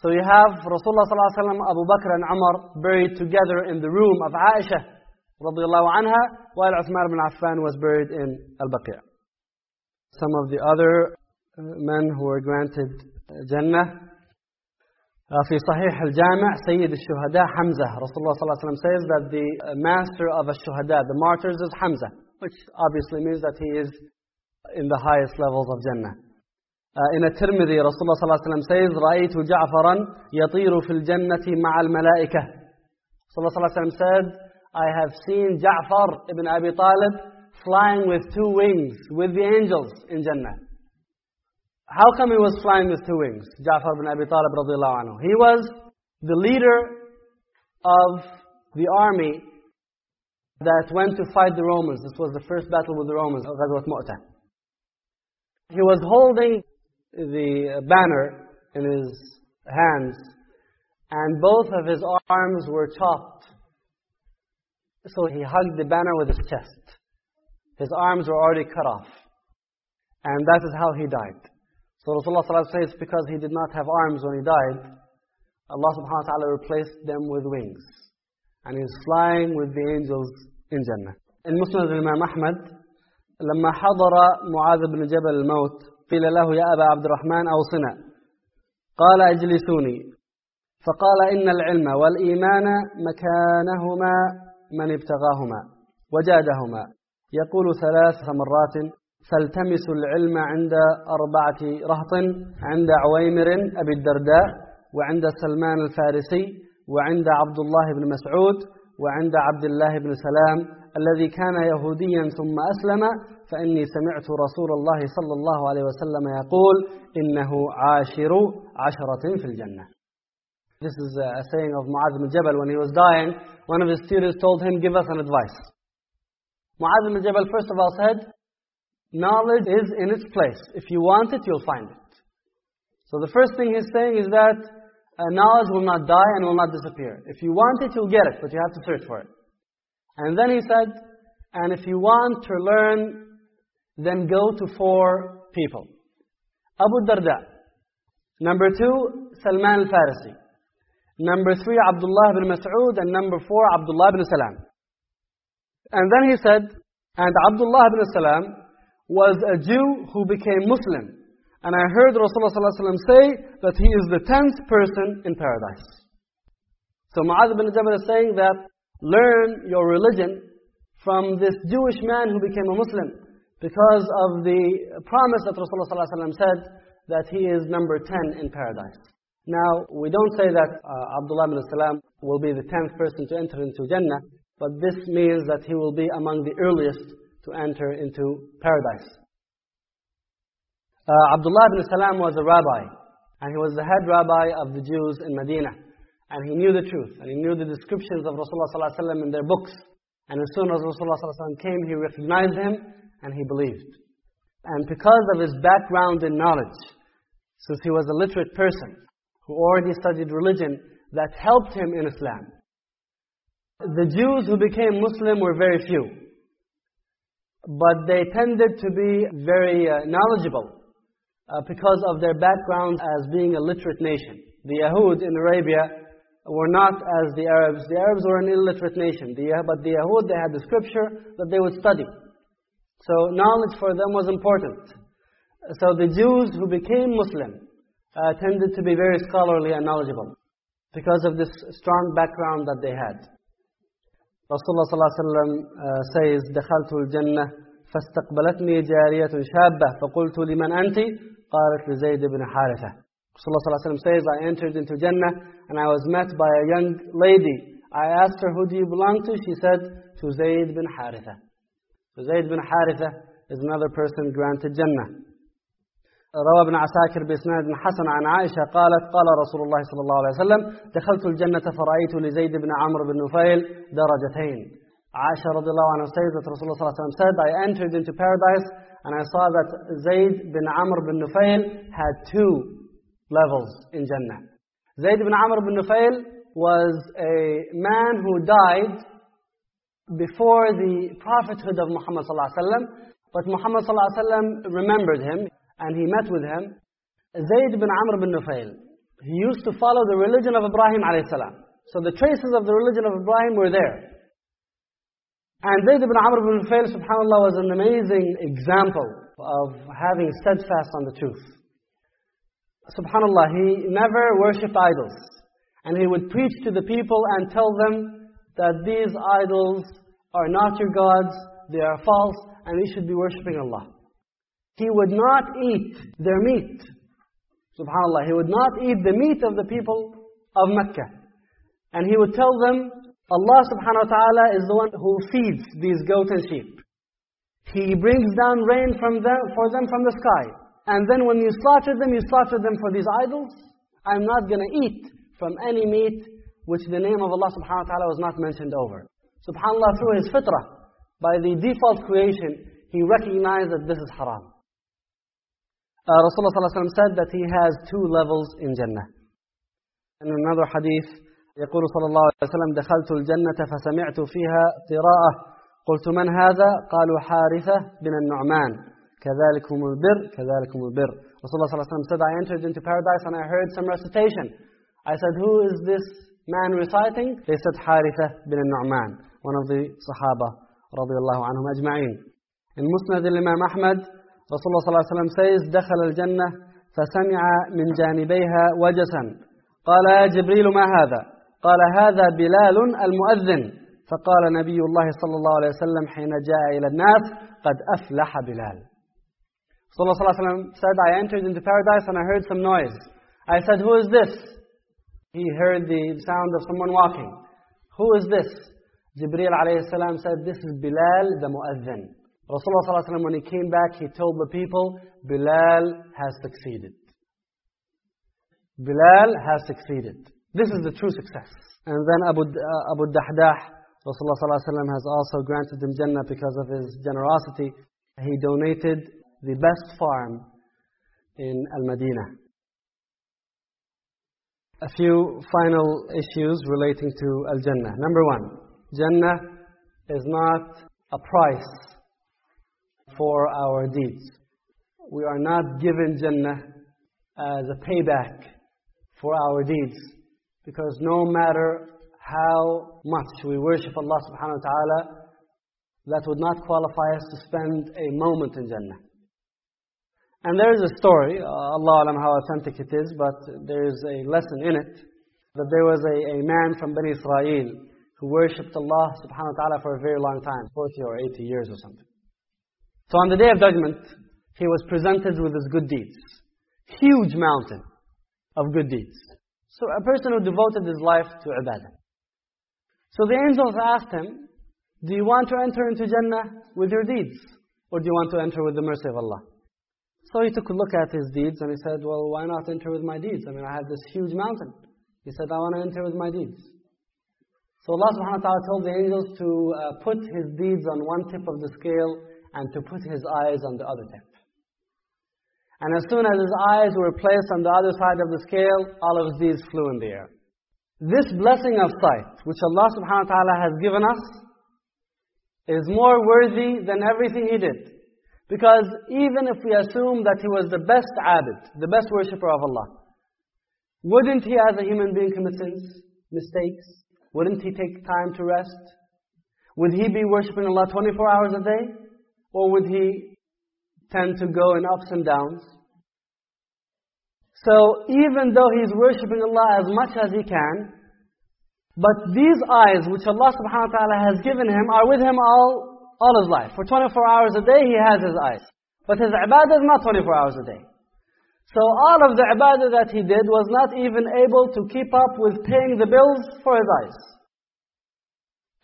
So you have Rasulullah ﷺ, Abu Bakr and Umar buried together in the room of Aisha radiallahu anha, while Uthman ibn Affan was buried in Al-Baqi'. Some of the other uh, men who were granted Jannah, في صحيح الجامع سيد الشهداء حمزة رسول الله صلى الله عليه وسلم says that the master of الشهداء the martyrs is Hamza which obviously means that he is in the highest levels of Jannah uh, in الترمذي رسول الله صلى الله عليه وسلم says رأيت جعفرا يطير في الجنة مع الملائكة رسول الله صلى الله عليه وسلم said I have seen Ja'far ibn Abi Talib flying with two wings with the angels in Jannah how come he was flying with two wings? Ja'far ibn Abi Talib radiallahu anhu. He was the leader of the army that went to fight the Romans. This was the first battle with the Romans, Ghazwat Mu'tah. He was holding the banner in his hands, and both of his arms were chopped. So he hugged the banner with his chest. His arms were already cut off. And that is how he died. So Rasulullah says because he did not have arms when he died, Allah subhanahu wa ta'ala replaced them with wings. And he's flying with the angels in Jannah. In Muslim Imam Ahmad, لما حضر معاذ بن جبل الموت قيل له يا أبا عبد الرحمن أوصنا قال اجلسوني فقال إن العلم والإيمان مكانهما من ابتغاهما وجادهما يقول ثلاث مرات فالتمسوا العلم عند أربعة رهط عند عويمر أبي الدرداء وعند سلمان الفارسي وعند عبد الله بن مسعود وعند عبد الله بن سلام الذي كان يهوديا ثم أسلم فإني سمعت رسول الله صلى الله عليه وسلم يقول إنه عاشر عشرة في الجنة This is a saying of Mu'adh bin Jabal when he was dying. One of his students told him, give us an advice. Mu'adh bin Jabal first of all said, knowledge is in its place. If you want it, you'll find it. So the first thing he's saying is that uh, knowledge will not die and will not disappear. If you want it, you'll get it, but you have to search for it. And then he said, and if you want to learn, then go to four people. Abu Darda. Number two, Salman al-Farisi. Number three, Abdullah ibn Mas'ud. And number four, Abdullah ibn Salam. And then he said, and Abdullah ibn Salam was a Jew who became Muslim. And I heard Rasulullah say that he is the tenth person in paradise. So Mu'adh ibn Jabal is saying that learn your religion from this Jewish man who became a Muslim because of the promise that Rasulullah ﷺ said that he is number 10 in paradise. Now, we don't say that uh, Abdullah ibn Salam will be the 10th person to enter into Jannah, but this means that he will be among the earliest to enter into paradise. Uh, Abdullah ibn Salam was a rabbi, and he was the head rabbi of the Jews in Medina. And he knew the truth, and he knew the descriptions of Rasulullah ﷺ in their books. And as soon as Rasulullah ﷺ came, he recognized him, and he believed. And because of his background in knowledge, since he was a literate person, who already studied religion, that helped him in Islam. The Jews who became Muslim were very few. But they tended to be very uh, knowledgeable uh, because of their background as being a literate nation. The Yahud in Arabia were not as the Arabs. The Arabs were an illiterate nation. The, but the Yahud, they had the scripture that they would study. So knowledge for them was important. So the Jews who became Muslim uh, tended to be very scholarly and knowledgeable because of this strong background that they had. Rasulullah ﷺ uh, says, دخلت الجنة فاستقبلتني جارية شابة فقلت لمن أنت؟ قالت لزيد بن حارثة. Rasulullah ﷺ says, I entered into Jannah and I was met by a young lady. I asked her, who do you belong to? She said, to Zayd bin Haritha. So Zayd bin Haritha is another person granted Jannah. روى ابن عساكر بإسناد حسن عن عائشة قالت قال رسول الله صلى الله عليه وسلم دخلت الجنة فرأيت لزيد بن عمرو بن نفيل درجتين Aisha radiallahu anha says that Rasulullah alayhi wa said, I entered into paradise and I saw that Zayd bin Amr bin Nufail had two levels in Jannah. Zayd bin Amr bin Nufail was a man who died before the prophethood of Muhammad sallallahu alayhi wa sallam, but Muhammad sallallahu wa sallam remembered him and he met with him. Zayd bin Amr bin Nufail, he used to follow the religion of Ibrahim salam. So the traces of the religion of Ibrahim were there. And Zayd ibn Amr ibn Nufail, subhanAllah, was an amazing example of having steadfast on the truth. Subhanallah, he never worshipped idols. And he would preach to the people and tell them that these idols are not your gods, they are false, and we should be worshipping Allah. He would not eat their meat. Subhanallah, he would not eat the meat of the people of Mecca. And he would tell them, Allah subhanahu wa ta'ala is the one who feeds these goats and sheep. He brings down rain from them, for them from the sky. And then when you slaughter them, you slaughter them for these idols. I'm not going to eat from any meat which the name of Allah subhanahu wa ta'ala was not mentioned over. SubhanAllah, through his fitrah, by the default creation, he recognized that this is haram. uh, Rasulullah ﷺ said that he has two levels in Jannah. In another hadith, يقول صلى الله عليه وسلم دخلت الجنة فسمعت فيها قراءة قلت من هذا؟ قالوا حارثة بن النعمان كذلكم البر كذلكم البر Rasulullah صلى الله عليه وسلم said I entered into paradise and I heard some recitation. I said who is this man reciting? They said حارثة بن النعمان one of the Sahaba رضي الله عنهم أجمعين. In Musnad al-Imam Ahmad رسول الله صلى الله عليه وسلم سيس دخل الجنة فسمع من جانبيها وجسا. قال يا جبريل ما هذا؟ قال هذا بلال المؤذن. فقال نبي الله صلى الله عليه وسلم حين جاء إلى الناس قد أفلح بلال. صلى الله عليه وسلم said I entered into paradise and I heard some noise. I said who is this? He heard the sound of someone walking. Who is this? Jibril عليه السلام said this is Bilal the muezzin Rasulullah ﷺ, when he came back, he told the people, Bilal has succeeded. Bilal has succeeded. This is the true success. And then Abu, uh, Abu Dahdah, Rasulullah ﷺ has also granted him Jannah because of his generosity. He donated the best farm in Al-Madinah. A few final issues relating to Al-Jannah. Number one, Jannah is not a price for our deeds. We are not given Jannah as a payback for our deeds. Because no matter how much we worship Allah subhanahu wa ta'ala, that would not qualify us to spend a moment in Jannah. And there is a story, uh, Allah alam how authentic it is, but there is a lesson in it, that there was a, a man from Bani Israel who worshipped Allah subhanahu wa ta'ala for a very long time, 40 or 80 years or something. So on the day of judgment, he was presented with his good deeds. Huge mountain of good deeds. So a person who devoted his life to ibadah. So the angels asked him, do you want to enter into Jannah with your deeds? Or do you want to enter with the mercy of Allah? So he took a look at his deeds and he said, well, why not enter with my deeds? I mean, I have this huge mountain. He said, I want to enter with my deeds. So Allah subhanahu wa ta'ala told the angels to uh, put his deeds on one tip of the scale and to put his eyes on the other tip. And as soon as his eyes were placed on the other side of the scale, all of these flew in the air. This blessing of sight, which Allah subhanahu wa ta'ala has given us, is more worthy than everything He did. Because even if we assume that He was the best abid, the best worshipper of Allah, wouldn't He as a human being commit sins, mistakes? Wouldn't He take time to rest? Would He be worshipping Allah 24 hours a day? Or would He tend to go in ups and downs. So even though he's worshipping Allah as much as he can, but these eyes which Allah subhanahu wa ta'ala has given him are with him all, all his life. For 24 hours a day he has his eyes. But his ibadah is not 24 hours a day. So all of the ibadah that he did was not even able to keep up with paying the bills for his eyes.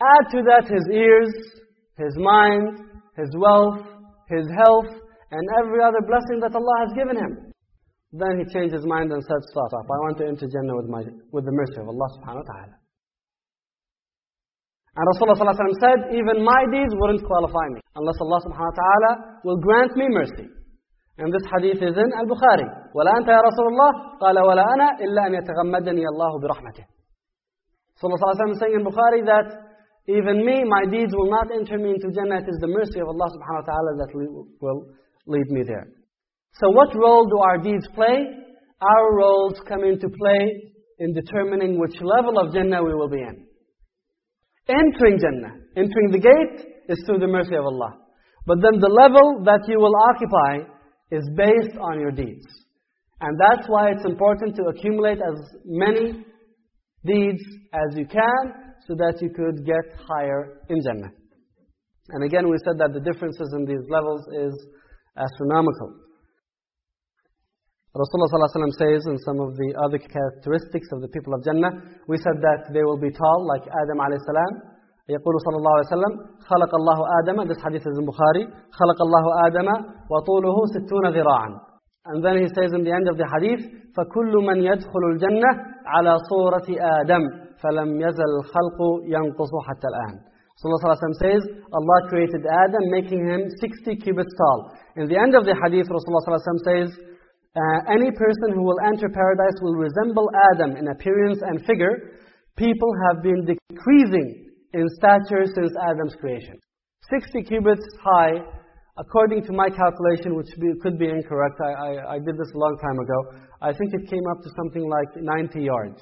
Add to that his ears, his mind, his wealth, his health, and every other blessing that Allah has given him. Then he changed his mind and said, start up. I want to enter Jannah with, my, with the mercy of Allah subhanahu wa ta'ala. And Rasulullah ﷺ said, even my deeds wouldn't qualify me, unless Allah subhanahu wa ta'ala will grant me mercy. And this hadith is in Al-Bukhari. وَلَا أَنْتَ يَا رَسُولُ اللَّهِ قَالَ وَلَا أَنَا إِلَّا أَنْ يَتَغَمَّدَنِي اللَّهُ بِرَحْمَتِهِ Rasulullah ﷺ is saying in Bukhari that even me, my deeds will not enter me into Jannah. It is the mercy of Allah subhanahu wa ta'ala that will lead me there. So what role do our deeds play? Our roles come into play in determining which level of Jannah we will be in. Entering Jannah, entering the gate is through the mercy of Allah. But then the level that you will occupy is based on your deeds. And that's why it's important to accumulate as many deeds as you can so that you could get higher in Jannah. And again, we said that the differences in these levels is astronomical. Rasulullah ﷺ says in some of the other characteristics of the people of Jannah, we said that they will be tall like Adam alayhi salam. يقول صلى الله عليه وسلم خلق الله آدم this hadith is in Bukhari خلق الله آدم وطوله ستون ذراعا and then he says in the end of the hadith فكل من يدخل الجنة على صورة آدم فلم يزل الخلق ينقص حتى الآن Rasulullah ﷺ says, Allah created Adam, making him 60 cubits tall. In the end of the hadith, Rasulullah ﷺ says, Uh, any person who will enter paradise will resemble Adam in appearance and figure. People have been decreasing in stature since Adam's creation. 60 cubits high, according to my calculation, which be, could be incorrect, I, I, I did this a long time ago, I think it came up to something like 90 yards,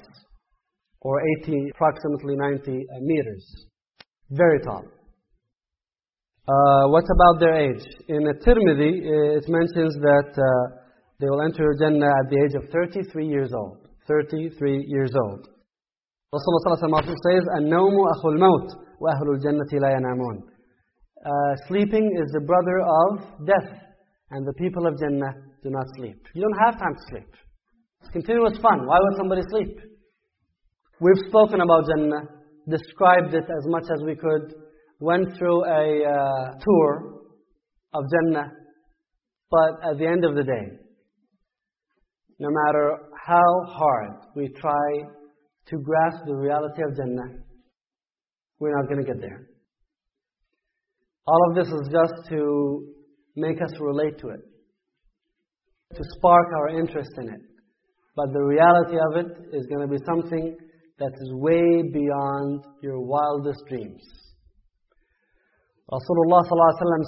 or 80, approximately 90 uh, meters. Very tall. Uh, what about their age? In a Tirmidhi, uh, it mentions that uh, they will enter Jannah at the age of 33 years old. 33 years old. Rasulullah says, النوم أخو الموت وأهل الجنة لا ينامون. Uh, sleeping is the brother of death, and the people of Jannah do not sleep. You don't have time to sleep. It's continuous fun. Why would somebody sleep? We've spoken about Jannah, described it as much as we could, went through a uh, tour of Jannah, but at the end of the day, no matter how hard we try to grasp the reality of Jannah, we're not going to get there. All of this is just to make us relate to it, to spark our interest in it. But the reality of it is going to be something that is way beyond your wildest dreams. Rasulullah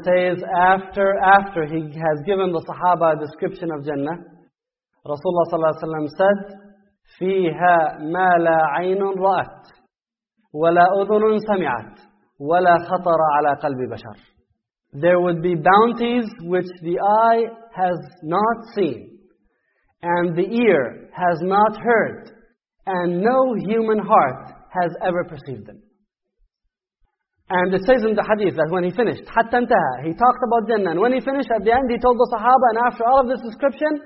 says, after, after he has given the Sahaba a description of Jannah, Rasulullah said, فيها ما لا عين رأت ولا أذن سمعت ولا خطر على قلب بشر There would be bounties which the eye has not seen and the ear has not heard and no human heart has ever perceived them. And it says in the hadith that when he finished, حتى انتهى, he talked about Jannah. And when he finished, at the end, he told the Sahaba, and after all of this description,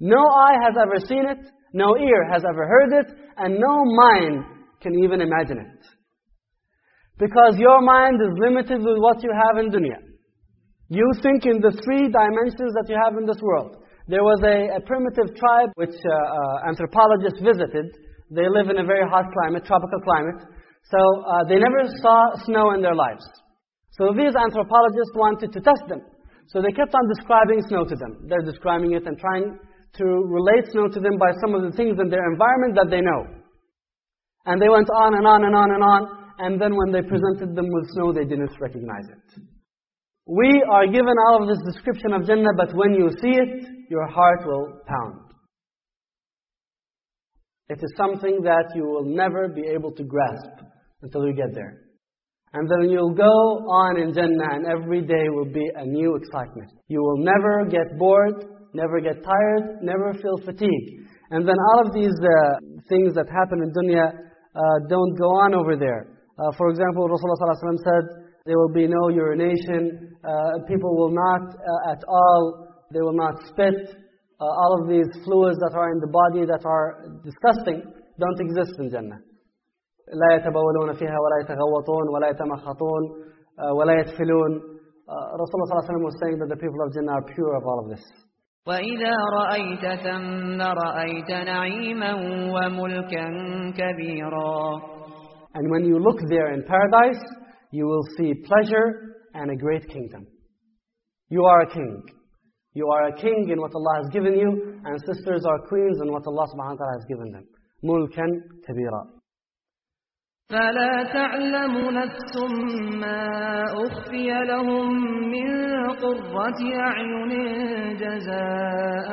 no eye has ever seen it, no ear has ever heard it, and no mind can even imagine it. Because your mind is limited with what you have in dunya. You think in the three dimensions that you have in this world. There was a, a primitive tribe which uh, uh, anthropologists visited. they live in a very hot climate, tropical climate. So uh, they never saw snow in their lives. So these anthropologists wanted to test them. So they kept on describing snow to them. They're describing it and trying to relate snow to them by some of the things in their environment that they know. And they went on and on and on and on, and then when they presented them with snow, they didn't recognize it. We are given all of this description of Jannah, but when you see it, your heart will pound. It is something that you will never be able to grasp until you get there. And then you'll go on in Jannah, and every day will be a new excitement. You will never get bored, never get tired, never feel fatigue. And then all of these uh, things that happen in dunya uh, don't go on over there. Uh, for example, Rasulullah ﷺ said, there will be no urination, uh, people will not uh, at all, they will not spit Uh, all of these fluids that are in the body that are disgusting don't exist in Jannah. لا يتبولون فيها ولا يتغوطون ولا يتمخطون ولا يتفلون Rasulullah ﷺ was saying that the people of Jannah are pure of all of this. وإذا رأيت ثم رأيت نعيما وملكا كبيرا And when you look there in paradise, you will see pleasure and a great kingdom. You are a king. You are a king in what Allah has given you, and sisters are queens in what Allah subhanahu wa ta'ala has given them. مُلْكًا كَبِيرًا فلا تعلم نفس ما أخفي لهم من قرة أعين جزاء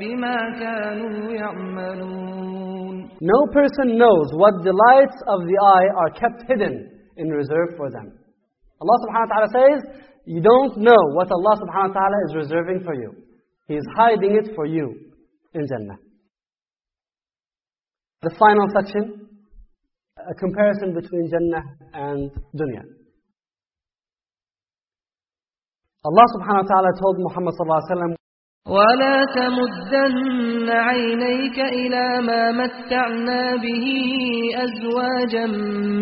بما كانوا يعملون No person knows what delights of the eye are kept hidden in reserve for them. Allah subhanahu wa ta'ala says, you don't know what Allah subhanahu wa ta'ala is reserving for you. He is hiding it for you in Jannah. The final section a comparison between Jannah and dunya. Allah subhanahu wa ta'ala told Muhammad sallallahu alayhi wa sallam, ولا تمدن عينيك إلى ما متعنا به أزواجا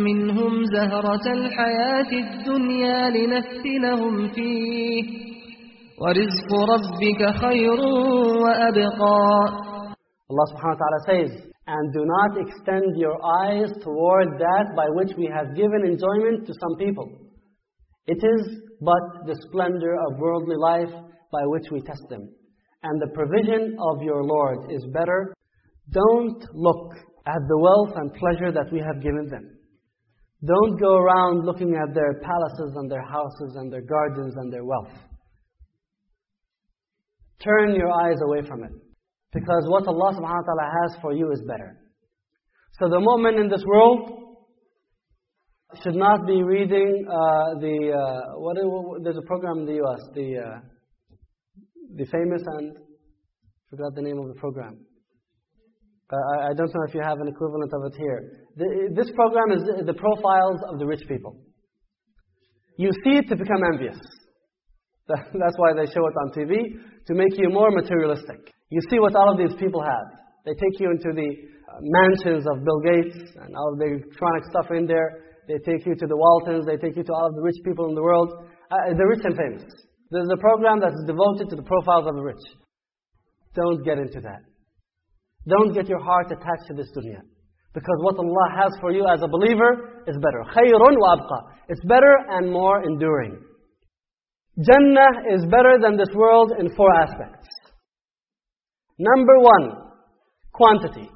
منهم زهرة الحياة الدنيا لنفتنهم فيه ورزق ربك خير وأبقى Allah subhanahu wa ta'ala says, and do not extend your eyes toward that by which we have given enjoyment to some people. It is but the splendor of worldly life by which we test them. and the provision of your Lord is better, don't look at the wealth and pleasure that we have given them. Don't go around looking at their palaces and their houses and their gardens and their wealth. Turn your eyes away from it. Because what Allah subhanahu wa ta'ala has for you is better. So the mu'min in this world should not be reading uh, the, uh, what, what, there's a program in the US, the, uh, the famous and, forgot the name of the program. I, I don't know if you have an equivalent of it here. The, this program is the, profiles of the rich people. You see it to become envious. <laughs> That's why they show it on TV, to make you more materialistic. You see what all of these people have. They take you into the uh, mansions of Bill Gates and all of the electronic stuff in there. They take you to the Waltons. They take you to all of the rich people in the world. Uh, the rich and famous. There's a program that's devoted to the profiles of the rich. Don't get into that. Don't get your heart attached to this dunya. Because what Allah has for you as a believer is better. خَيْرٌ وَأَبْقَى It's better and more enduring. Jannah is better than this world in four aspects. Number one, quantity.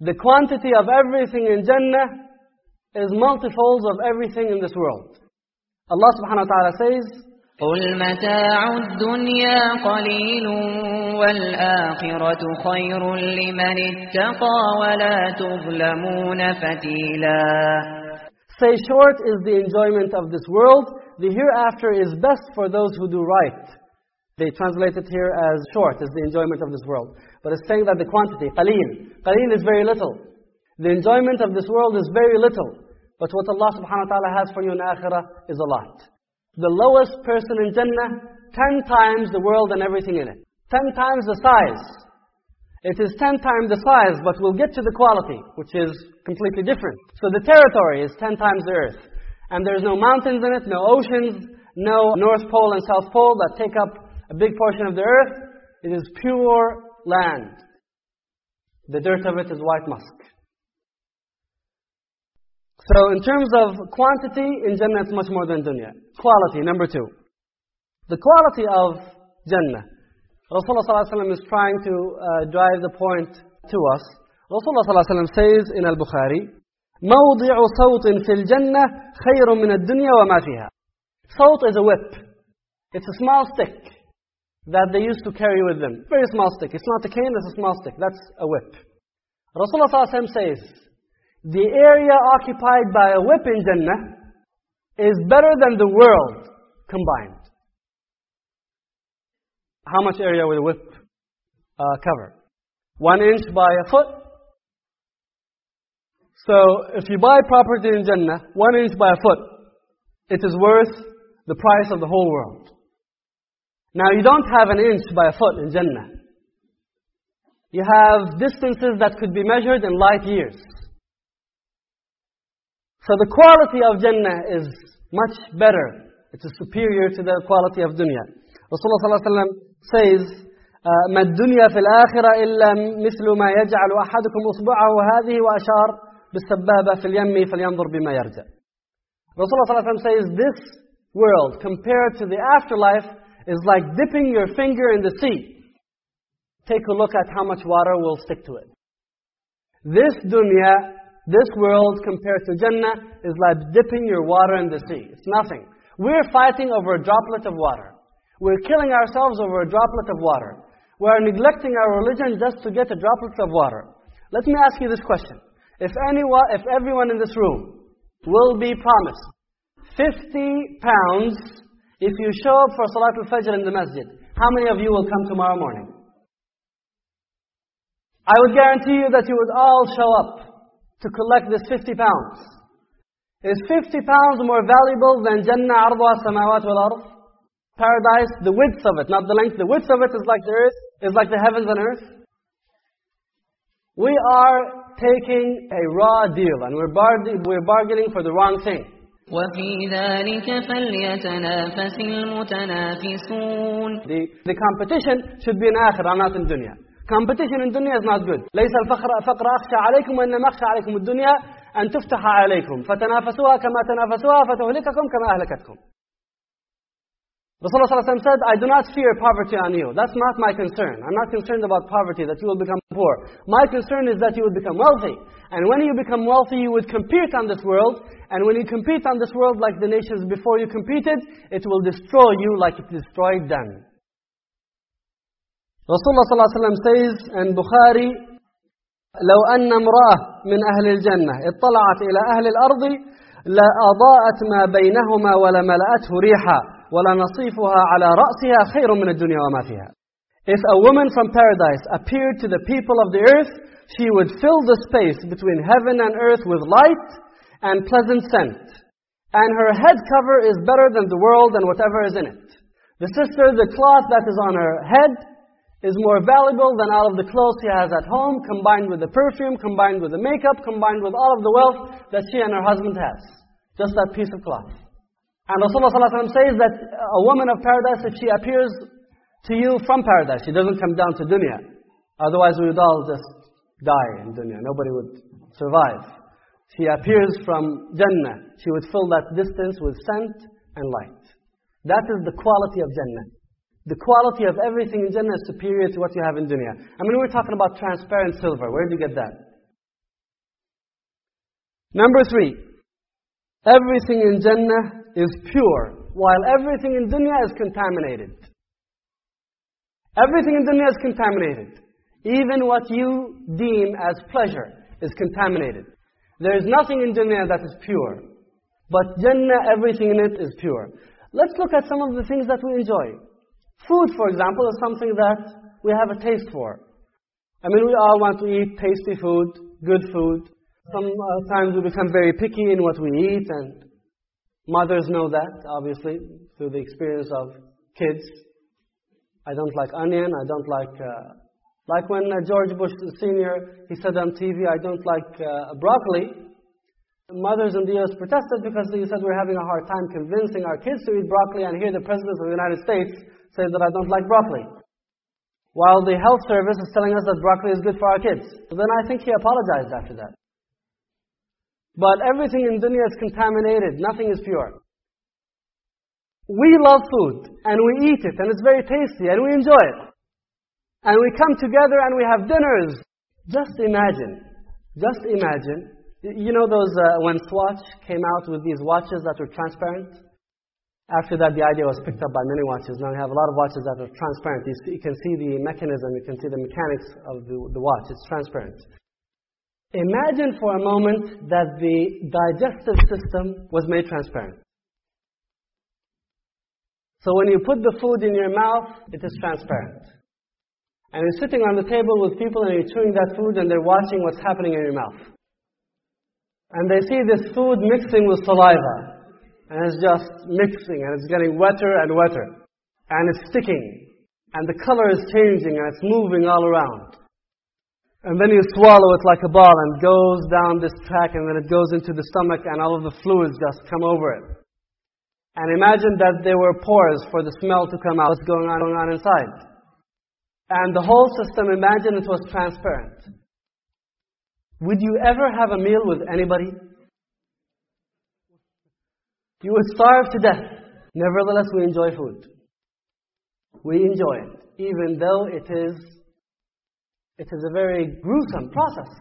The quantity of everything in Jannah is multiples of everything in this world. Allah subhanahu wa ta'ala says, قل متاع الدنيا قليل والآخرة خير لمن اتقى ولا تظلمون فتيلا Say short is the enjoyment of this world, the hereafter is best for those who do right. They translate it here as short is the enjoyment of this world. But it's saying that the quantity, qaleel. Qaleel is very little. The enjoyment of this world is very little. But what Allah subhanahu wa ta'ala has for you in akhirah is a lot. The lowest person in Jannah, ten times the world and everything in it. Ten times the size. It is ten times the size, but we'll get to the quality, which is completely different. So the territory is ten times the earth. And there's no mountains in it, no oceans, no North Pole and South Pole that take up a big portion of the earth. It is pure land. The dirt of it is white musk. So in terms of quantity, in Jannah it's much more than dunya. Quality, number two. The quality of Jannah. Rasulullah ﷺ is trying to uh, drive the point to us. Rasulullah ﷺ says in Al-Bukhari, موضع صوت في الجنة خير من الدنيا وما فيها. Sawt is a whip. It's a small stick that they used to carry with them. Very small stick. It's not a cane, it's a small stick. That's a whip. Rasulullah ﷺ says, the area occupied by a whip in Jannah is better than the world combined. How much area will a whip uh, cover? One inch by a foot. So if you buy property in Jannah, one inch by a foot, it is worth the price of the whole world. Now you don't have an inch by a foot in Jannah. You have distances that could be measured in light years. So the quality of Jannah is much better. It is superior to the quality of dunya. Rasulullah says, ما الدنيا في الآخرة إلا مثل ما يجعل أحدكم أصبعه هذه وأشار بالسبابة في اليم فلينظر بما يرجع. Rasulullah says this world compared to the afterlife is like dipping your finger in the sea. Take a look at how much water will stick to it. This dunya, this world compared to Jannah is like dipping your water in the sea. It's nothing. We're fighting over a droplet of water. We're killing ourselves over a droplet of water. We are neglecting our religion just to get a droplet of water. Let me ask you this question. If anyone, if everyone in this room will be promised 50 pounds if you show up for Salat al-Fajr in the masjid, how many of you will come tomorrow morning? I would guarantee you that you would all show up to collect this 50 pounds? Is 50 pounds more valuable than Jannah arduha samawat wal ard? Paradise, the width of it, not the length. The width of it is like the earth, is like the heavens and earth. We are taking a raw deal and we're, bar we're bargaining for the wrong thing. The, the competition should be in akhirah, not in dunya. Competition in dunya is not good. ليس الفقر فقر أخشى عليكم وإنما أخشى عليكم الدنيا أن تفتح عليكم فتنافسوها كما تنافسوها فتهلككم كما أهلكتكم. Rasulullah ﷺ said, I do not fear poverty on you. That's not my concern. I'm not concerned about poverty, that you will become poor. My concern is that you would become wealthy. And when you become wealthy, you would compete on this world. And when you compete on this world like the nations before you competed, it will destroy you like it destroyed them. Rasulullah ﷺ says in Bukhari, لو أن امرأة من أهل الجنة اطلعت إلى أهل الأرض لأضاءت ما بينهما ولملأته ريحا ولنصيفها على رأسها خير من الدنيا وما فيها If a woman from paradise appeared to the people of the earth, she would fill the space between heaven and earth with light and pleasant scent. And her head cover is better than the world and whatever is in it. The sister, the cloth that is on her head is more valuable than all of the clothes she has at home, combined with the perfume, combined with the makeup, combined with all of the wealth that she and her husband has. Just that piece of cloth. And Rasulullah ﷺ says that a woman of paradise, if she appears to you from paradise, she doesn't come down to dunya. Otherwise we would all just die in dunya. Nobody would survive. She appears from Jannah. She would fill that distance with scent and light. That is the quality of Jannah. The quality of everything in Jannah is superior to what you have in dunya. I mean, we're talking about transparent silver. Where did you get that? Number three, everything in Jannah is pure, while everything in dunya is contaminated. Everything in dunya is contaminated. Even what you deem as pleasure is contaminated. There is nothing in dunya that is pure. But Jannah, everything in it is pure. Let's look at some of the things that we enjoy. Food, for example, is something that we have a taste for. I mean, we all want to eat tasty food, good food. Sometimes we become very picky in what we eat, and mothers know that, obviously, through the experience of kids. I don't like onion, I don't like... Uh, like when uh, George Bush Sr., he said on TV, I don't like uh, broccoli. Mothers in the U.S. protested because they said we're having a hard time convincing our kids to eat broccoli, and here the President of the United States says that I don't like broccoli. While the health service is telling us that broccoli is good for our kids. Then I think he apologized after that. But everything in dunya is contaminated. Nothing is pure. We love food, and we eat it, and it's very tasty, and we enjoy it. And we come together and we have dinners. Just imagine, just imagine, you know those, uh, when Swatch came out with these watches that were transparent? After that, the idea was picked up by many watches. Now we have a lot of watches that are transparent. You, can see the mechanism, you can see the mechanics of the, the watch. It's transparent. Imagine for a moment that the digestive system was made transparent. So when you put the food in your mouth, it is transparent. And you're sitting on the table with people and you're chewing that food and they're watching what's happening in your mouth. And they see this food mixing with saliva and it's just mixing and it's getting wetter and wetter and it's sticking and the color is changing and it's moving all around. And then you swallow it like a ball and goes down this track and then it goes into the stomach and all of the fluids just come over it. And imagine that there were pores for the smell to come out. What's going on, going on inside? And the whole system, imagine it was transparent. Would you ever have a meal with anybody you would starve to death. Nevertheless, we enjoy food. We enjoy it, even though it is, it is a very gruesome process.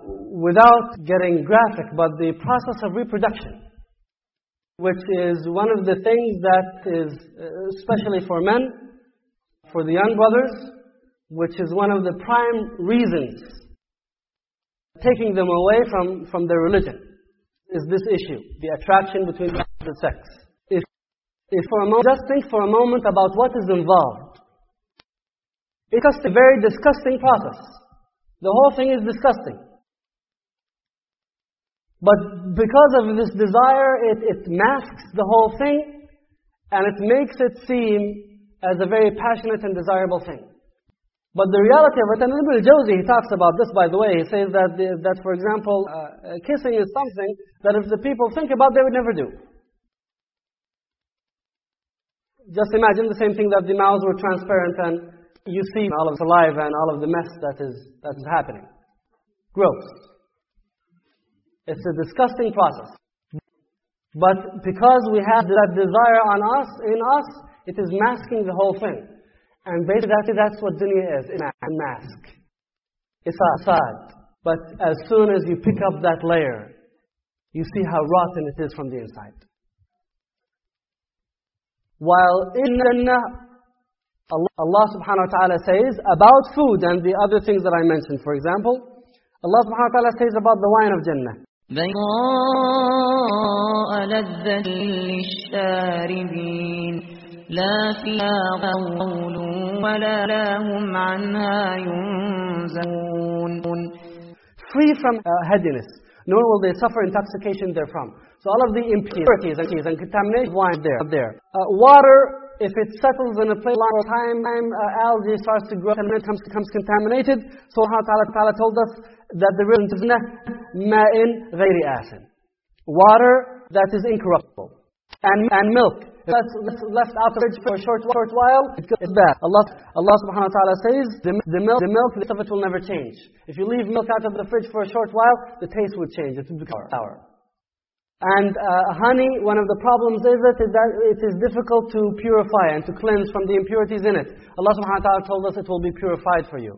Without getting graphic, but the process of reproduction, which is one of the things that is, uh, especially for men, for the young brothers, which is one of the prime reasons taking them away from, from their religion is this issue, the attraction between the opposite sex. If, if for a moment, just think for a moment about what is involved. It's a very disgusting process. The whole thing is disgusting. But because of this desire, it, it masks the whole thing, and it makes it seem as a very passionate and desirable thing. But the reality of it, and Ibn al-Jawzi, he talks about this by the way, he says that, the, that for example, uh, kissing is something that if the people think about, they would never do. Just imagine the same thing that the mouths were transparent and you see all of the saliva and all of the mess that is, that is happening. Gross. It's a disgusting process. But because we have that desire on us, in us, it is masking the whole thing. And basically that's what dunya is, it's a mask. It's a facade. But as soon as you pick up that layer, you see how rotten it is from the inside. While in Jannah, Allah subhanahu wa ta'ala says about food and the other things that I mentioned. For example, Allah subhanahu wa ta'ala says about the wine of Jannah. بيضاء لذة للشاربين لا فيها غول ولا هم عنها ينزفون Free from uh, headiness, nor will they suffer intoxication therefrom. So all of the impurities and, and contamination wine there. there. Uh, water if it settles in a place long time, uh, algae starts to grow and it becomes, becomes contaminated. So Allah Ta'ala told us that the river is ma'in ghayri asin. Water that is incorruptible. And, and milk that's left out of the fridge for a short, short while, it's bad. Allah, Allah subhanahu wa ta'ala says, the, the, milk, the milk, of it will never change. If you leave milk out of the fridge for a short while, the taste would change. It would become sour. And uh, honey, one of the problems is that it is difficult to purify and to cleanse from the impurities in it. Allah subhanahu wa ta'ala told us it will be purified for you.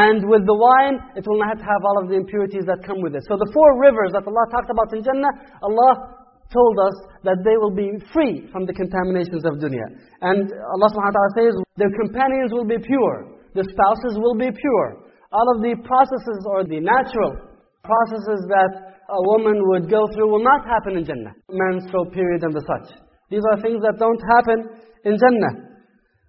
And with the wine, it will not have all of the impurities that come with it. So the four rivers that Allah talked about in Jannah, Allah told us that they will be free from the contaminations of dunya. And Allah subhanahu wa ta'ala says, their companions will be pure. Their spouses will be pure. All of the processes or the natural processes that a woman would go through will not happen in Jannah. Menstrual period and the such. These are things that don't happen in Jannah.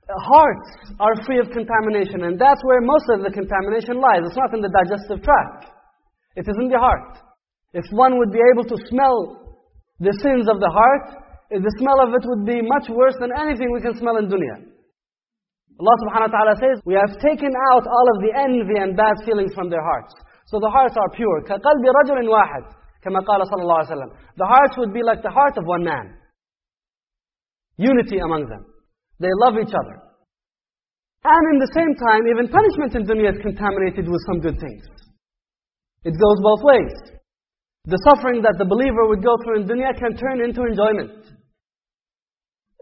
Hearts are free of contamination, and that's where most of the contamination lies. It's not in the digestive tract. It is in the heart. If one would be able to smell the sins of the heart, the smell of it would be much worse than anything we can smell in dunya. Allah subhanahu wa ta'ala says, we have taken out all of the envy and bad feelings from their hearts. So the hearts are pure. كَقَلْبِ رَجُلٍ وَاحِدٍ كما قال صلى الله عليه وسلم. The hearts would be like the heart of one man. Unity among them. They love each other. And in the same time, even punishment in dunya is contaminated with some good things. It goes both ways. The suffering that the believer would go through in dunya can turn into enjoyment.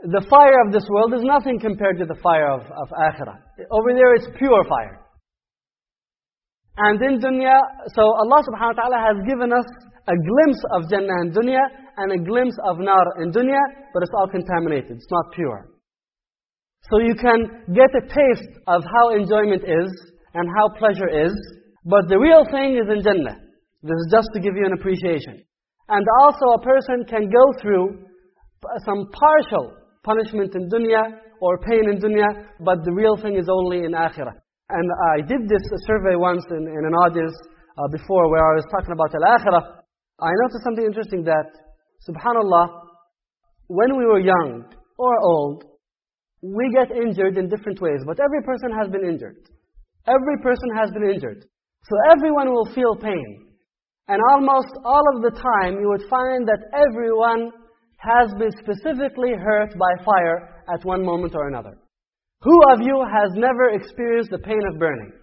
The fire of this world is nothing compared to the fire of, of akhirah. Over there it's pure fire. And in dunya, so Allah subhanahu wa ta'ala has given us a glimpse of Jannah and dunya and a glimpse of nar in dunya, but it's all contaminated, it's not pure. So you can get a taste of how enjoyment is and how pleasure is, but the real thing is in Jannah. This is just to give you an appreciation. And also a person can go through some partial punishment in dunya or pain in dunya, but the real thing is only in akhirah. And I did this survey once in, in an audience uh, before where I was talking about Al-Akhirah. I noticed something interesting that, subhanAllah, when we were young or old, we get injured in different ways. But every person has been injured. Every person has been injured. So everyone will feel pain. And almost all of the time, you would find that everyone has been specifically hurt by fire at one moment or another. Who of you has never experienced the pain of burning?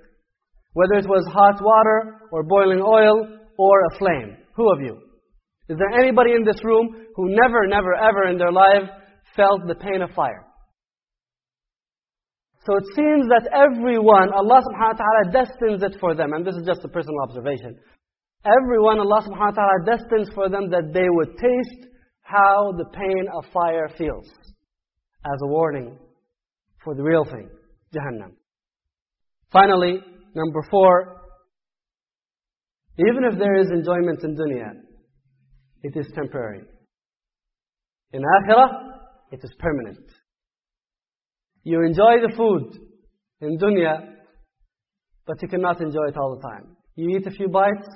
Whether it was hot water, or boiling oil, or a flame. Who of you? Is there anybody in this room who never, never, ever in their life felt the pain of fire? So it seems that everyone, Allah subhanahu wa ta'ala destines it for them, and this is just a personal observation. Everyone, Allah subhanahu wa ta'ala destines for them that they would taste how the pain of fire feels. As a warning for the real thing, Jahannam. Finally, number four, even if there is enjoyment in dunya, it is temporary. In akhirah, it is permanent. You enjoy the food in dunya, but you cannot enjoy it all the time. You eat a few bites,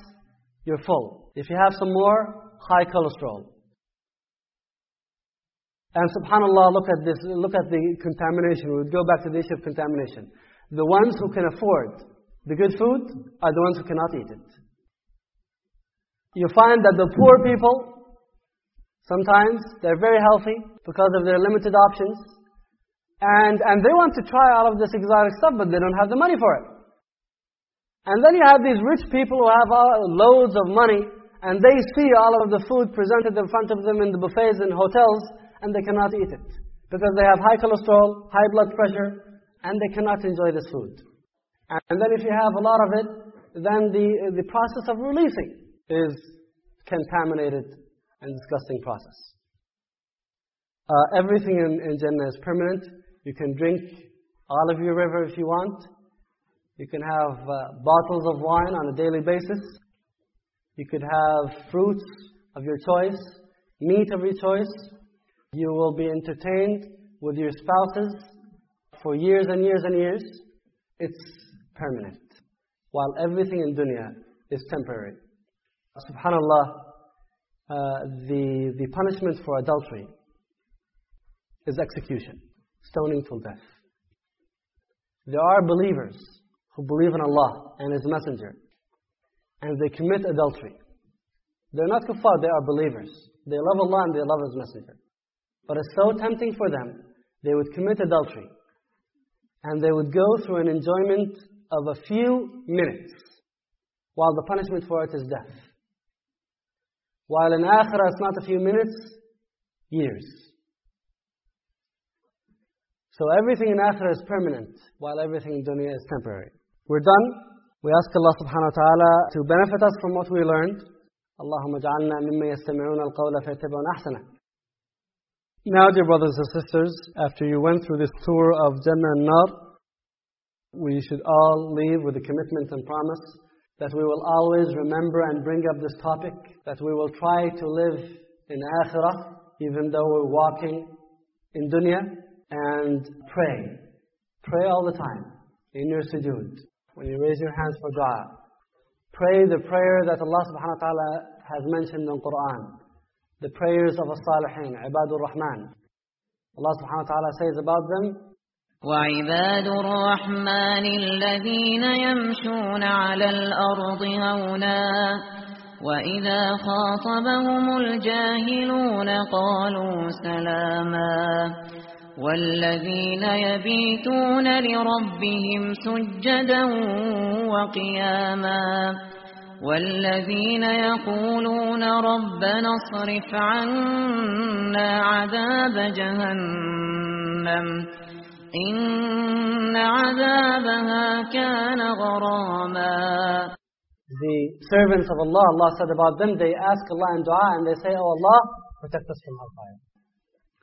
you're full. If you have some more, high cholesterol. And subhanAllah, look at this, look at the contamination. We would go back to the issue of contamination. The ones who can afford the good food are the ones who cannot eat it. You find that the poor people, sometimes they're very healthy because of their limited options. And, and they want to try all of this exotic stuff, but they don't have the money for it. And then you have these rich people who have loads of money, And they see all of the food presented in front of them in the buffets in hotels, and they cannot eat it. Because they have high cholesterol, high blood pressure, and they cannot enjoy this food. And then if you have a lot of it, then the, the process of releasing is contaminated and disgusting process. Uh, everything in, in Jannah is permanent. You can drink all of your river if you want. You can have uh, bottles of wine on a daily basis. You could have fruits of your choice, meat of your choice. You will be entertained with your spouses for years and years and years. It's permanent. While everything in dunya is temporary. Subhanallah, uh, the, the punishment for adultery is execution, stoning till death. There are believers who believe in Allah and His Messenger, and they commit adultery. They're not kuffar, they are believers. They love Allah and they love His Messenger. But it's so tempting for them, they would commit adultery. And they would go through an enjoyment of a few minutes, while the punishment for it is death. While in Akhirah it's not a few minutes, years. So everything in Akhirah is permanent, while everything in dunya is temporary. We're done. We ask Allah subhanahu wa ta'ala to benefit us from what we learned. اللهم اجعلنا ممن يستمعون القول فيتبعون أحسنه. Now, dear brothers and sisters, after you went through this tour of Jannah and Nar, we should all leave with a commitment and promise that we will always remember and bring up this topic, that we will try to live in Akhirah, even though we're walking in dunya, and pray. Pray all the time, in your sujood, When you raise your hands for dua. Pray the prayer that Allah subhanahu wa ta'ala has mentioned in Quran. The prayers of the-Salihin, Ibadur Rahman. Allah subhanahu wa ta'ala says about them, وعباد الرحمن الذين يمشون على الأرض هونا وإذا خاطبهم الجاهلون قالوا سلاما والذين يبيتون لربهم سجدا وقياما والذين يقولون ربنا اصرف عنا عذاب جهنم إن عذابها كان غراما The servants of Allah, Allah said about them, they ask Allah in dua and they say, Oh Allah, protect us from hellfire.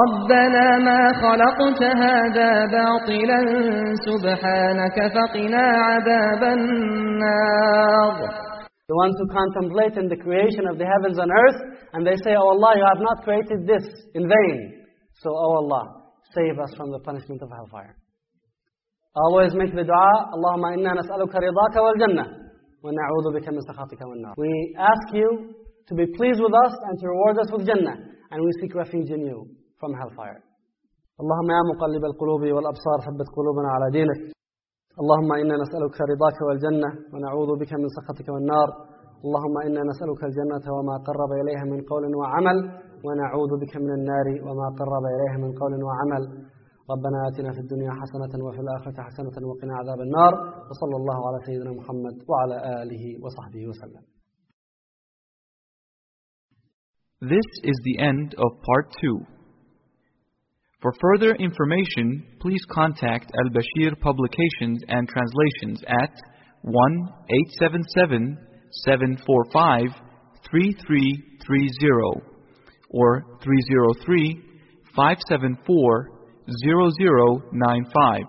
ربنا ما خلقت هذا باطلا سبحانك فقنا عذاب النار The ones who contemplate in the creation of the heavens and earth, and they say, Oh Allah, you have not created this in vain. So, Oh Allah, save us from the punishment of hellfire. Always make the dua, Allahumma inna nas'aluka ridaka wal jannah, wa na'udhu bika min sakhatika wal nar. We ask you to be pleased with us and to reward us with jannah, and we seek refuge in you From hellfire. اللهم يا مقلب القلوب والأبصار ثبت قلوبنا على دينك اللهم إنا نسألك رضاك والجنة ونعوذ بك من سخطك والنار اللهم إنا نسألك الجنة وما قرب إليها من قول وعمل ونعوذ بك من النار وما قرب إليها من قول وعمل ربنا آتنا في الدنيا حسنة وفي الآخرة حسنة وقنا عذاب النار وصلى الله على سيدنا محمد وعلى آله وصحبه وسلم This is the end of part two. For further information, please contact Al Basheer Publications and Translations at 1 877 745 3330 or 303 574 0095.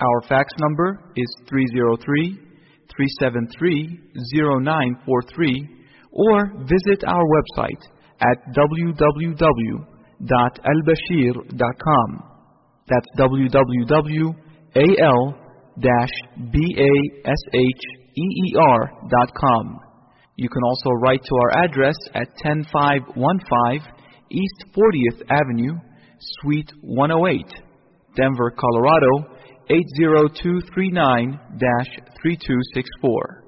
Our fax number is 303 373 0943 or visit our website at www www.albasheer.com. That's www.al-basheer.com. You can also write to our address at 10515 East 40th Avenue, Suite 108, Denver, Colorado 80239-3264.